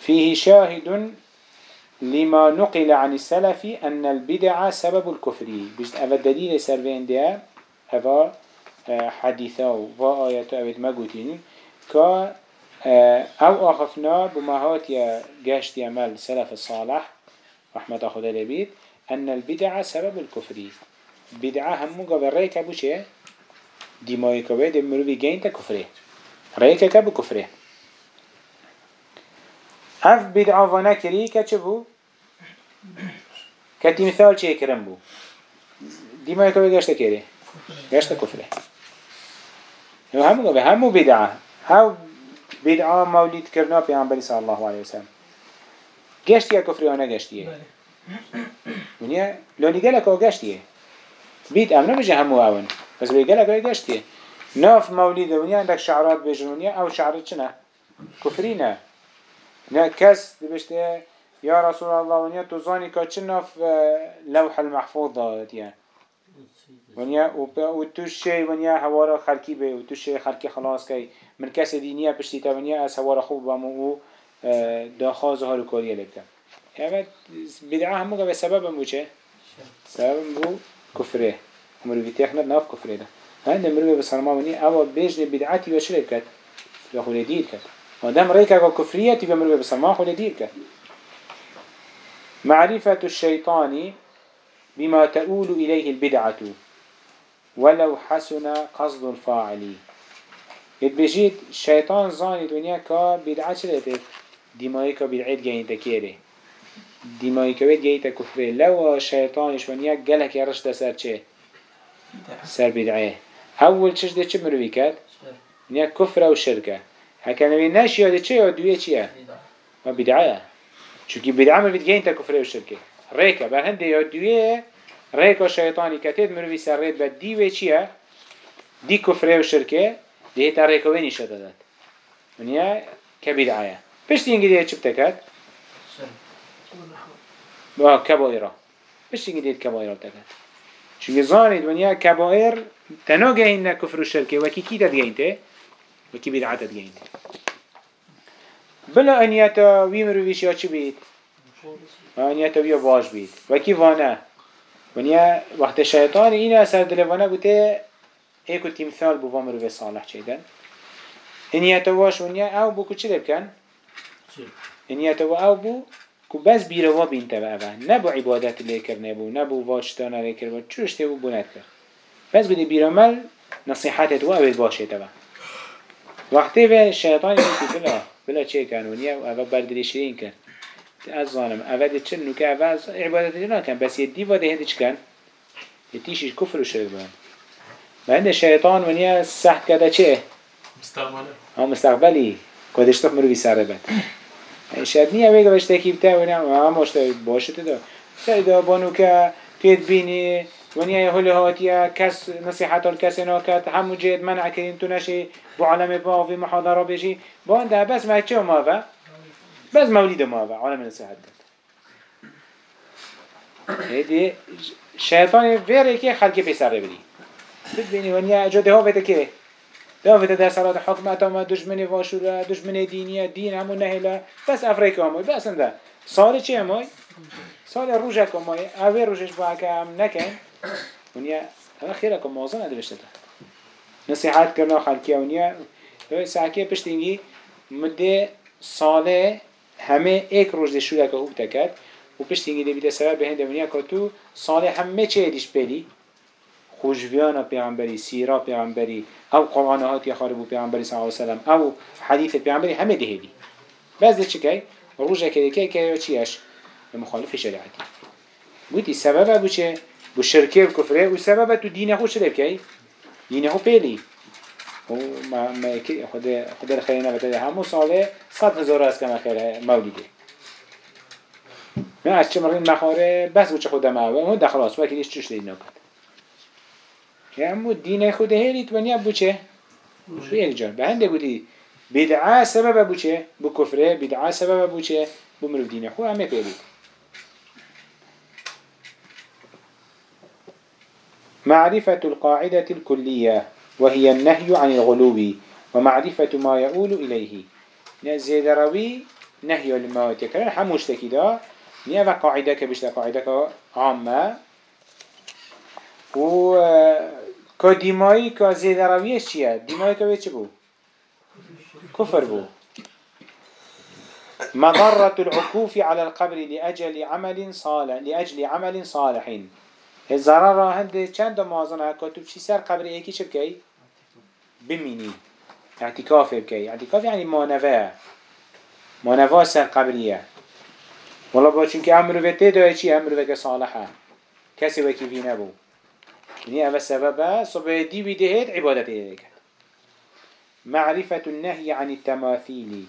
فيه شاهد لما نقل عن السلف أن البدع سبب الكفر بجد أفا دليل سرفين حديثة و آيات أفا مقوتين كا آه، أو أخفنا بمهات يا قاشت يمال سلف الصالح رحمة أخذ البيت أن البدع سبب الكفر. بدعة همو قبل ريك أبو شيء دماغي كبه دمرو بيجين تكفره ريك كبو كفره. اف بدعا وأنا كري كچه بو؟ كتي مثال چه كرم بو؟ ديما يكوه گشت كري كفره هو همو قبه همو بدعا هاو بدعا مولد كرنا پیغمبر صلى الله عليه وسلم. گشت يا كفره وأنا گشت يه ونیا لونی گلک أو گشت يه بيت امنا بجه همو اون بس بي گلک أو گشت يه ناف مولد ونیا عندك شعرات بجنونيا أو شعرات چنا كفرينه نه. کس دبشته یا رسول الله زانی که چه نف لوح المحفوظ یا ونیا و تو شی ونیا هوارا خلکی به و تو شی خلکی خلاص کی من کس دینیه پشتی تا ونیا از هوارا خوب بامو و داخاز ها رو کاریه لکن يعني بدعة هم به سبب مو چه؟ سبب مو كفره امرو في تخنا ناف كفره ده هند امرو بسلمان وني أو بيجن بدعتي وشركت يقول ديد كت مادام ريكا كفرية تبقى مروي بسماح ولا دير كد معرفة الشيطان بما تؤول إليه البدعة. ولو حسن قصد الفاعل. يتبجيت الشيطان زاني دنيا كا بدعة شلته دماغي كا بدعة جاين تكيره دماغي كا بدعة جاين تكفره لو الشيطانش ونيا قالك يا رشد سر چه؟ سر بدعة. أول چش ده چه مروي كد نيا كفر و شركة. هكا نبي ناش يا ده چه يا دوية چية؟ ما بدعة. چونكي بدعة ما بتجين تكفر و ريكا بل هنده يا دوية ريكا شيطاني كتد مروي سر ريد بد دي چيه دي كفر و شركه ده تا ريكا ويني شددت ونيا كبدعه بشتي انجي ده چه بتكت با كبائره بشتي انجي ده كبائره بتكت چونکه زانید ونیا کبائر تنها گهین کفر و شرکه وکی کی داد گهینته وکی بدعت داد گهینته بلا انیتا وی مرویش یا چی انیتا وی باش بید. وکی وانه. ونیا وقت شیطان این اثر دل وانه بوده ایکو تیمثال بو مروی صالح چیدن. انیتا واش ونیا او بو کچی بکن انیتا و او بو کو بس بیروا بین تبع اوه. نبو عبادت لیکر نبو نبو واجتان لیکر بود چوش تبو بوند کر بس بودی بیرامل نصیحتت و اوید باشه تبع وقتی و شیطان بلا بلا چه کنونیه و اوه بردری شرین کن. از ظالم اول چه نکه اول عبادت نکن. بس یدی و ده چکن؟ یتیشی کفر و شرک بند بعد شیطان نیا سحت کده چه؟ مستقبله. ها مستقبلی. کدش تو مروی سره بند. شاید نیه ویگا کی کیب تا ونیا ما مشته باشه تا سیدا بانو که پید بینی. نیا یه هلی هاتیا کس نصیحت ال کس نکات همو جد منع کردین تو نشی. بو عالم باوی محاضره بشی. بان ده بس ما چه ما بس مولد ما هذا عالم نسيحة هدي شيطان فيري كي خلقي بيسر بني بتبيني ونيا جو ده بده كي ده هوفته ده صلاة حكمة تما دشمني واشولا دشمني دينية دين همو نهلا بس أفريقيا همو بس انده. صار چی همای؟ سال روژه کمای اوه روژش با کم نکن. ونیا اوه خیره کم موازن هده بشته نصیحات کرنا خلکی ونیا اوه ساکی پشتینگی. مده ساله همه ایک روز شوره که خوب تکد و پشتینگی دی بیده سبب به هنده ونیا که تو ساله همه چه دیش بلی خوشویان پیغمبری سیرا پیغمبری أو قرآن هات یا خاربو پیغمبری صلی الله علیه وسلم أو حدیث پیغمبری همه دهیدی بعض ده چی روزه که که که چیش؟ مخالف شریعتی بودی سبب بو چه بو شرکه و کفره و سبب تو دین خود شده بکی دین خود پیلی. و ما ملکی خود خدا خیلی نبوده همه ساله صد هزار از کم خیلی مولیده من از چه مرین مخاره بس بچه خودم اوه اما دخل آسوا که دیش چش دید نکد که امو دین خود هیلی تو نیا بچه یک جان. به هنده گودی بدعا سبب بچه بو کفره. بدعا سبب بچه بو مروف دین خود. همه پیلید معرفة القاعدة الكلية. وهي النهي عن الغلو. ومعرفة ما يؤول إليه. زيد روي نهي لما يتكرر حموش تكيدا نيا قاعدة كبشت قاعدة عامة. و که دیمایی که زیده رویش چیه؟ بو؟ كفر بو. مضرة العكوف على القبر لأجل عمل صالح لأجل عمل صالح. الزرارة هنده چند موازنة كتب سر قبر ايكي چه بكي؟ بميني. اعتكاف بكي اعتكاف يعني مانفا مانفا سر قبرية والله با چونك امرو وته دايه چي امرو وكي صالحة. كسي وكي في نبو يعني هذا سبب صبح دي بدهت عبادة إليك معرفة النهي عن التماثيل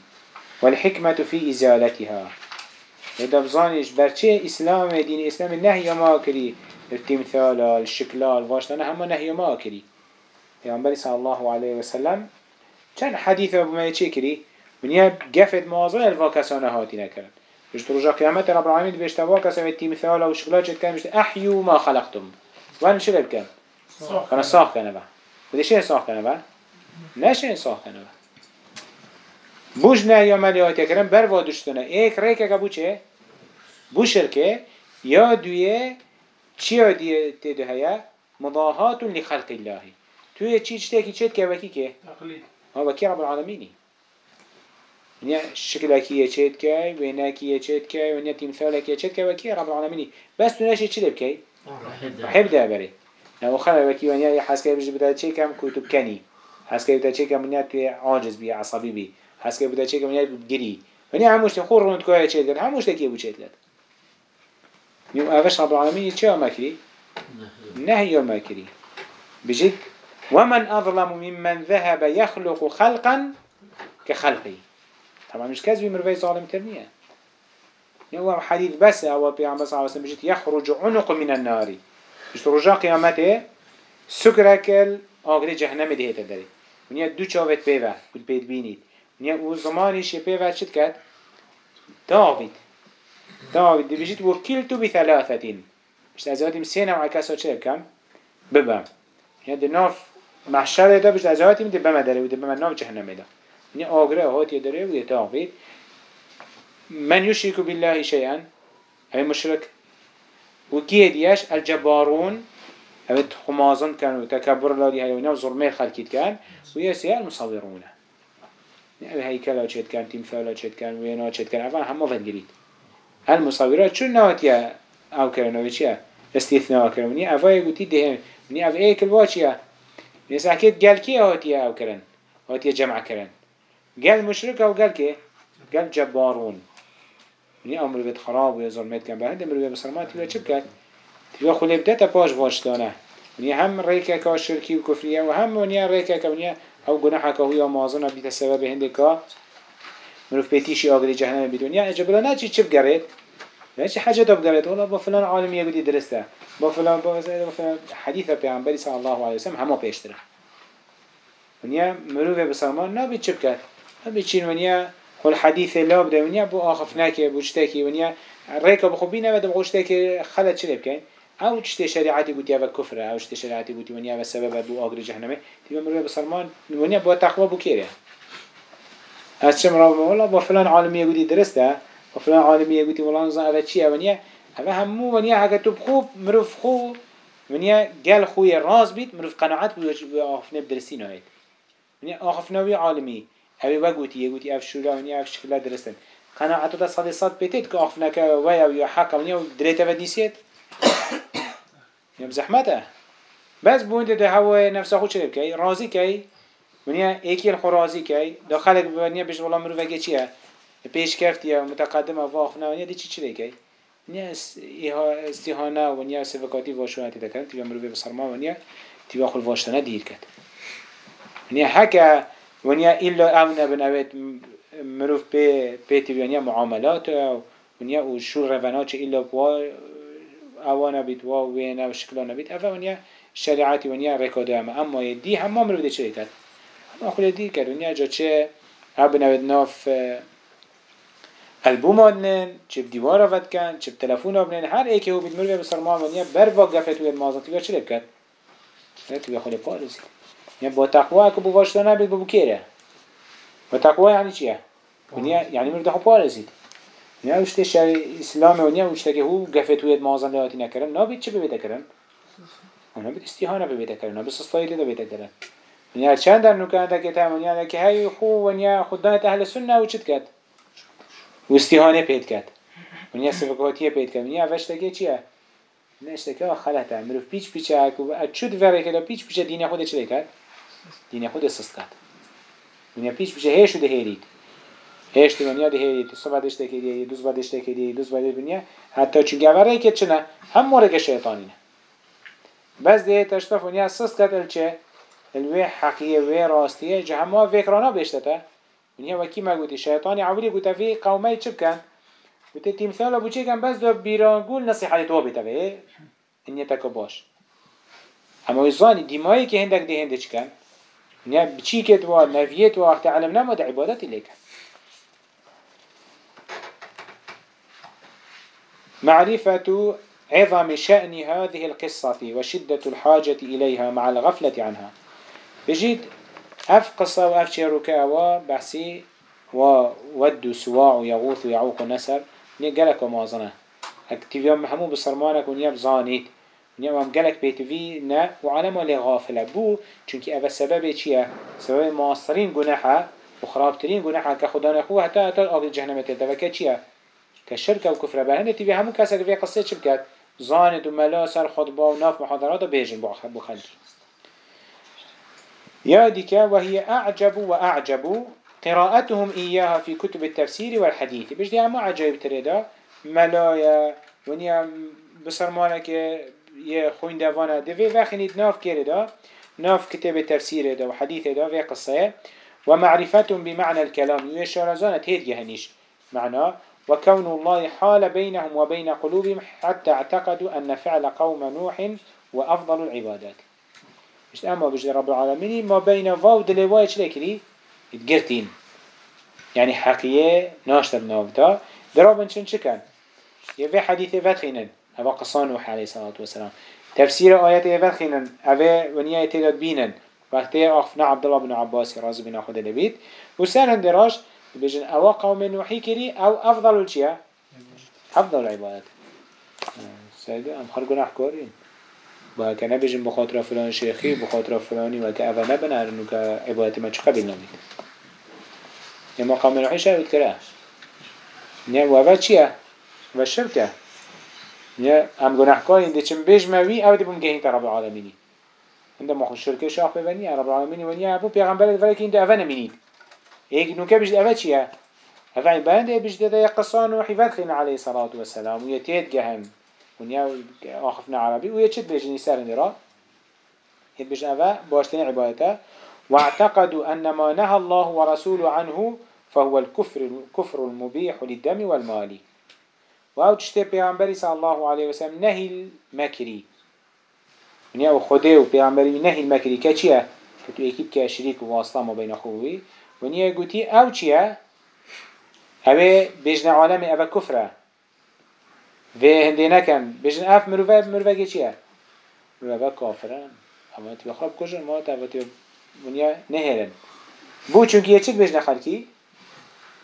والحكمة في إزالتها. إذا بزانيش برچه إسلام دين إسلام النهي ما كري التمثال الشكلال واشتنا هم نهي ما كري يعني صلى الله عليه وسلم كان حديثة بما يتشكري من يب قفت موازن الفاكسانة هاتي نكرن بجد رجا قيامت رب العالمين بيشتوا كسم التمثال والشكلال جد كان أحيوا ما خلقتم وان شو بكن كان صاح كان با بدي شيء صاح كان با نشين صاح كان با بوش نه یا ملیات کردن بر وادشتنه ایک ریکه که بو یا دویه چی دیه تیده هیا مضاهات لخلق الله توی چی چته کی چت که وکی که؟ تقليد ها وکی رب العالمینی. ونیا شکلکی چیت کی وینکی چیت کی ونیا تمثالکی چیت کی وکی رب العالمینی. بس تو نشی چی بکی حب ده بری نو خلا وکی ونیا حس که بجی بده چی کم کتب کنی. حس که بده چی کم ونیا تی عاجز بی عصبی بی. حس که بده چی کم ونیا گری ونیا هموش خور روند کوه چیت کرد. هموش تکی بو چیت کرد. يوم أفش رب العالمين شو مكري نهي مكري بجد ومن أظلم ممن ذهب يخلق خلقا كخلقي طبعا مش كذب مرفي ظالم ترنية. هو حديث بس أو بيعمل صلى الله عليه وسلم يخرج عنق من النار. مش رجع قيامته سكركل آغري جهنم ده تدري ونیا دو چاوت پیوه کل پید بینید. ونیا أو زمانیش پیوه چید کد؟ داوید. داوید دی بجید وکیلتو بثلاثتین مش ازاتیم سه نوع کسا چه کم؟ ببم يعني دي ناف محشر ده بجد ازهاتي من دي بما داره ودي بما ناف جهنم ده يعني آگره هاتي داره ودي تاغبيت من يشرك بالله شيئا أي مشرك وكيه دياش الجبارون. أبد خمازن كان وتكبر الله دي هاي وظلمه خلقيت كان ويسيا المصورون يعني هيكلا چت كان تمثالا چت كان وينا چت كان أفان هم فدقريد المصورات شو نواتيا أو كرنوه چيا استثناء أفاي قوتي دهن. نی اف ایکل واچیه نیست اکید گل کیه هاتیه أو کرن هاتیه جمع کرن گل مشرک أو گل که گل جبارون. نی أمر بيت خراب و ظلمت کن به هند أمر بيت بسرمات تیوه چه بکد تیوه خلی بدتا پاش واشتانه ونیا هم ریکه که شرکی و کفریه و هم ونیا ریکه که ونیا أو گناحه که هویا مازنه بیت سبب هنده که مروف بيتيشي آقري جهنم بدنيا. اجبلا ناچي چه بگرد ناچي حاجة بگرد ولا با فلان عالم يقولي درسته. با فلان با فلان. حدیث پیامبری صلی الله علیه و سلم همه پیشتره ونیا مروه بسلمان نبی چه بکرد؟ نبی چین ونیا خل حدیث لاب ده ونیا بو آخف نکه بو چتکی ونیا ریکا بخوبی نبی بو چتکی خلط چه بکن او چته شریعتی گوتی او کفره او چته شریعتی گوتی ونیا و سبب بو آگر جهنمه. تیبا مروه بسلمان ونیا با تقوا بو کیره؟ از چه مرا؟ والله با فلان عالمیه گوتی درسته؟ با فلان عالمیه گوتی والله نظام او چیه ونیا؟ هذا همو ونيا حاجة تبخو مروف خو ونيا قال خوي راز بيت مروف قناعات بأخفنا بدرسين هاي ونيا أخفنا ويا عالمي هاي وقوتي يقوتي أف شولا ونيا أف شكلا درسن قناعات ده صدي صد بيتت كأخفنا كويا ويا حقا ونيا ودريتا وديسيت يوم زحمته بس بوند ده هوا نفسه خود شرب كي رازي كي ونيا ايكي الخو رازي كي داخلك ونيا بيش والله مروفا كي پیش کفتیه متقدم و واخنا ونیا دی چی چی کی نیا استهانه و نیا سفکاتی واشونتی دکن. تیوه مروی بسرما و نیا تیوه خل واشتنه دیر کد نیا حکا و نیا ایلا او نبنوید مروف پی پی تیوه نیا معاملات و نیا و شور روانات چه ایلا بوا اوانا بید و وینا و شکلانا بید افا و نیا شریعتی و نیا رکاده اما اما دی همه مروف دی چه کرد. اما خل دیر کرد. و نیا جا چه بنوید ناف ألبوم آدنن چه دیوار آفد کن چه تلفون آبنن هر ایکی هو بید مروی بسر ما ونیا بر واق گفت وید مازن تیگه چه لب کد؟ تیگه خالی پارزی یعنی با تقوی که بو واشتا نبید بو کیره با تقوی یعنی چیه؟ یعنی مرده خو پارزید نه اوشته شر اسلام ونیا اوشته که هو گفت وید مازن لهاتی نکرن نبید چه ببیده کرن؟ اونا بید استیحانه ببیده کرن نبید سستایی لیده ببیده کرن ونیا چند در نکان تا که تا که هی خو ونیا خودانت أهل سنه و چید کد؟ و استیهانه پید کرد ونیا سفکاتیه پید کرد. ونیا اوشتگه چیه؟ نشتگه خلطه مروف پیچ پیچه اکو چود وره که پیچ پیچه دین خود چه کرد؟ دین خود سست کرد. ونیا پیچ پیچه هیش ده هیرید هیش ده ونیا ده هیرید صبح دشته کردیه دوز با دشته کردیه دوز با ونیا حتی چون گوره که چنه هم مورد شیطانینه بس ده تشتف ونیا سست کرد. الچه الوی حقیه وی راستیه جه همه فکرانا بشته ونیا وکی ما گوتی شیطانی عولی گوته فی قومه چه بکن گوته تیمثال ابو چه کن بس دو بیرانگول نصیحتی تو بیته اینیه تکو باش اما وزانی دیمایی که هندک دی هنده چکن ونیا بچی که دوا نویت و وقت علم نمود عبادتی لیکن معرفة عظم شأن هذه القصة وشدة الحاجة إليها مع الغفلة عنها بجد اف قصة و اف شيروكا و بحثي و ود سواع و يغوث و يعوق و نسر نيا قلق و مازنه اكتفيا محمو بصرمانك و نيا بزانيت نيا وام قلق بيتفي نا و علم و غافلة بو. چونك اف سبب چيه؟ سبب معاصرين قناحة وخرابترين جناح كخدا نخو حتى حتى آب جهنم تلتا وكا چيا كشرك وكفر بهنه تبي همو كسر في قصة چه بكات زاند وملا سر خطبه وناف محاضرات بيجن بخلق يا ديكا وهي أعجب وأعجب قراءتهم إياها في كتب التفسير والحديث. بيش دي أما عجيب تريدا ملايا ونيا بسرمانك يه خوين دوانا دي في وخنيد ناف كيردا ناف كتاب التفسير دا وحديث دا في قصة ومعرفتهم بمعنى الكلام يشارزانة هيد جهنيش معنى وكون الله حال بينهم وبين قلوبهم حتى اعتقدوا أن فعل قوم نوح وأفضل العبادات. مش أما بجد رب العالمين ما بين فاو دلواي لكري اتقرتين يعني حقيقة ناشتر نافتا درابن شن شكن يفي حديث فتخينن هذا قصان نوح عليه الصلاة والسلام تفسير آيات فتخينن هذا ونيا تداد بينن وقتی أخفنا عبد الله بن عباس رازي بن أخذ النبيت وسان هندراش بيجن أو قوم نوحي كري أو أفضل الشيء أفضل العبادات سيدة أم خرجنا حكورين با كان بيجن بخاطر فلان شيخي بخاطر فلاني وكا أفا نبنا إنه كعبادة ما تقبل نميت يما قوم نوحي شايف كراه نيا وفا چيا وشركة نيا أم جناح كارين دي چم بيج موي أو دي بمجهين رب العالمين عندما خو شركة شاخ بني رب العالمين ونيا أبو بيغمبر ذلك إنت أفا نمينيد هيك نوكا بجد أفا چيا أفا عبادة بجد دا يقصان وحفاد خينا عليه الصلاة والسلام ويتيت جهم ونيا آخفنا عربي ويتشد بيجني سار نرا هيك بجد أفا باشتين عبادته. واعتقدوا أن ما نهى الله ورسوله عنه فهو الكفر الكفر المبيح للدم والمال وأو تشتي بيغمبري صلى الله عليه وسلم نهي المكري ونیا و خدا و پیامبری نهی المکری. که چیه؟ که تو اکیب که شریک و واسطه ما بین خوبی. ونیا گوتی أو چیه؟ اوه بجن عالم اوه کفره. و هنده نکن بجن اف مروفه مروفه چیه؟ مروفه کافره اما تو خراب کجن ما تا تو ونیا نهرن بو چونکه یه چیک بجن خلکی؟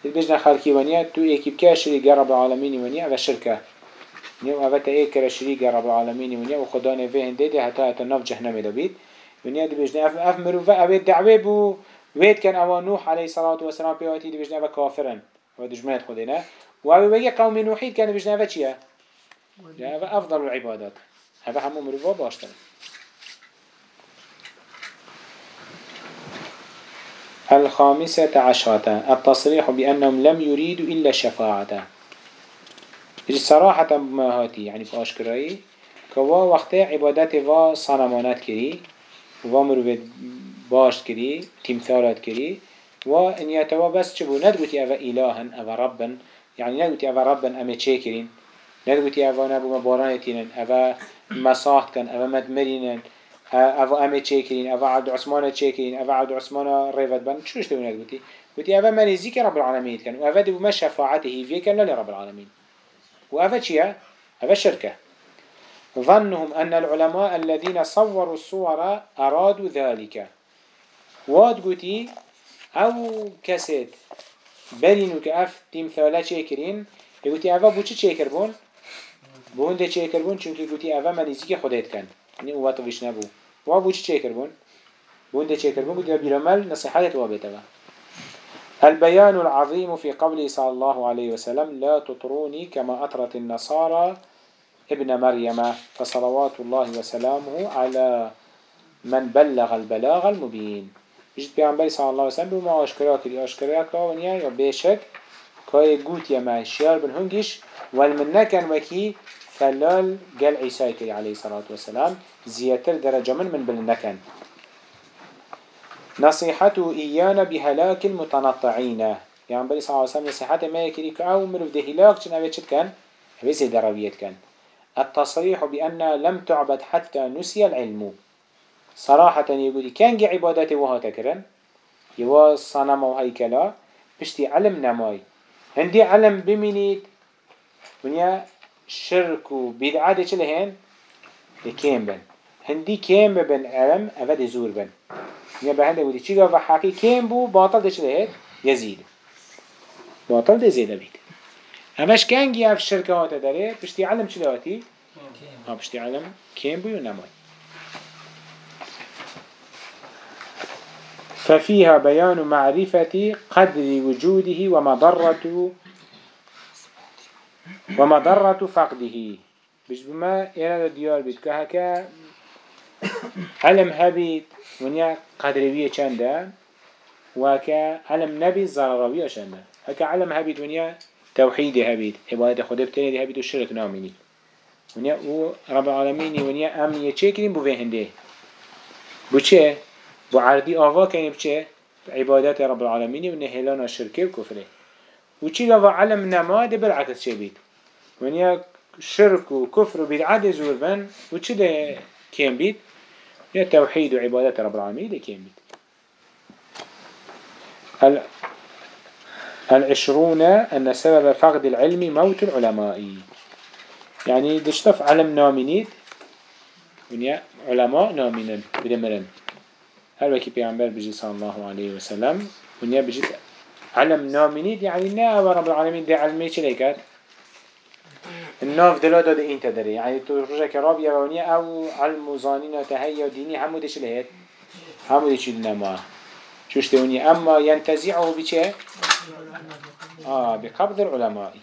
بجن خلکی ونیا تو اکیب که شریک رب العالمین ونیا اوه شرکه نيو أفتا إيه كرا شريك رب العالمين ونيا وخدا نفين دي دي حتى حتى نف جهنم دبيت ونيا دي بجنا أف أف مروفا أبيت دعوة بو ويت كان أوا نوح عليه الصلاة والسلام بيواتي دي بجنا أفا كافرا ودجمات خدنا وأبي بيجي قوم نوحيد كان بجنا أفا چيا أفا أفضل العبادات أفا همو مروفا باشتر الخامسة عشرة التصريح بأنهم لم يريدوا إلا الشفاعة صراحة ما هاتي يعني في أشكرائي كوا وقت عبادات وا صنمانات كري وا مروفت باش كري تمثالات كري وإن يتوا بس شبو ندقوتي أفا إلها أفا ربا يعني ندقوتي أفا ربا أما تشاكرين ندقوتي أفا نبو مبارانتين أفا مساحت كان أفا مدمرين أفا أما تشاكرين أفا عبد عثمان تشاكرين أفا عبد عثمان ريفت بان شوش تقول ندقوتي قوتي أفا منزيك رب العالمين كان وأفا دبو ما شفاعته في كان لرب العالمين وأفا چيا؟ أفا شركة ظنهم أن العلماء الذين صوروا الصور أرادوا ذلك. واد قوتي أو كسد برينو كأف تمثالا چيكرين يقولي أفا بوچه چيكر بون؟ بون ده چيكر بون چونكي قوتي أفا منيزي خديت كان يعني هو طويش نبو وا بوچه چيكر بون؟ بون ده چيكر بون قوتي بيرمال نصيحات وابتغا البيان العظيم في قوله صلى الله عليه وسلم لا تطروني كما أطرت النصارى ابن مريم فصلوات الله وسلامه على من بلغ البلاغ المبين. جد بيعنبري صلى الله عليه وسلم بما أشكراك لي أشكراك ونيا يبيشك كاي قوت يما الشيار بن هنجش والمنكن وكي فلال قال عيسى عليه الصلاة والسلام زياتر درجة من من بالنكن نصيحته إيانا بهلاك المتنطعين. يعني بلي صلى الله عليه وسلم نصيحته ما يكري كأو مروف ده هلاك جن أبيت شد كان أبيت درويت كان. التصريح بأن لم تعبد حتى نسي العلم. صراحة يقولي كان جي عبادته وها تكرن؟ يوا صنم وهيكلا بشتي علم نماي هندي علم بمينيت. ونيا شرك وبدعة چلهن كيم بن. هندي كيم بن علم أفد زور بن. يا بهنده ودي و حقی کم بو باطل لهت يزيد. باطل ده زيده بيت. همش كنگي اف شركات داره بشتي علم چی لهاتی؟ ها بشتي علم كم بو نمای ففيها بيان معرفة قدر وجوده ومضرة ومضرة فقده. بش بما إيراد ديار بيت كهكا علم هبيت ونيا قدروية چنده وكا علم نبي ضرروية چنده هكا علم هبيت ونيا توحيد هبيت عبادة خدا بتاني هبيت والشرك ناميني ونيا رب العالمين ونيا أم يتشكرين بو هنده بو چه؟ بو عردي آوا كيني بچه؟ عبادات رب العالمين ونهلان الشركة وكفره وچي لفا علم نما ده بالعكس چه بيت ونيا شرك وكفر وبدعة زور بن وچه ده كيم بيت؟ يا توحيد وعبادات رب العالمين ده كيم بيت. العشرون أن سبب فقد العلم موت العلماء. يعني دشتف علم نامينيد ونيا علماء نامينن بدمرن. هل وكي بيعنبر بجي صلى الله عليه وسلم ونيا بجي علم نامينيد يعني نا رب العالمين دي علمي چليكات الناف دلا داده این تدره یعنی تو روشه که رابیه وانی او علم زانین و تهیه دینی همو دیش لهید؟ همو دیش نما چوش تونی اما ینتزیعه بچه آه بقبض العلمائی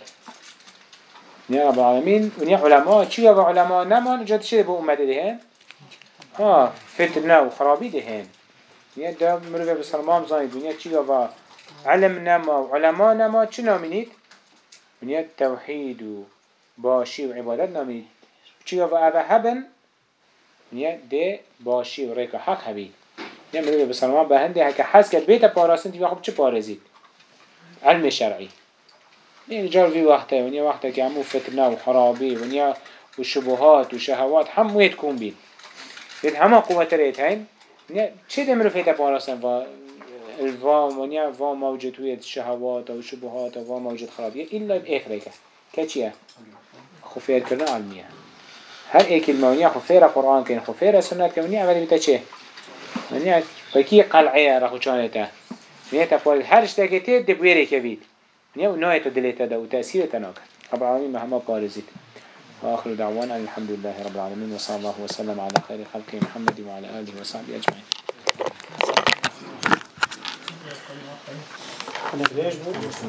نیا رب العالمین. و نیا علماء چی و علماء نما؟ جد شده به امت دهن آه فتنه و خرابی دهن نیا دا مروفه بسرمام زانی دنیا چی و علم نما و علماء نما چی نامینید؟ نیا توحید و باشی و عبادت نامید چی و اوه هبن نیا ده باشی و ریکا. حق هبید نیا یعنی مروی بسلمان به هنده هکه حس کرد بیت پاراسن تیوه خب چه پارزید علم شرعی. یعنی نیا جار وی وقته و نیا وقته که همو فتنه و خرابی و نیا و شبهات و شهوات هم یت کن بید بید همه قوت ریت هین نیا چه ده مروی هیت پاراسن و الوام و نیا وام موجود وید شهوات و شبهات و وام موجود خرابی. ایلا ایخ ریکه که چیه؟ خفير كرنا علمية هر ايك المونيا خفير قرآن كين خفير سنة كونيا أولي بتا چه؟ ونيا فكي قلعية رخو چانتا نية تفوال هر اشتاكي تيد دبويري كبيد نية ونوية تدليتا دا وتأثير تناكر رب العالمين مهما بارزيت وآخر دعوانا الحمد لله رب العالمين وصلى الله وسلم على خير خلقه محمد وعلى آله وصحبه أجمعين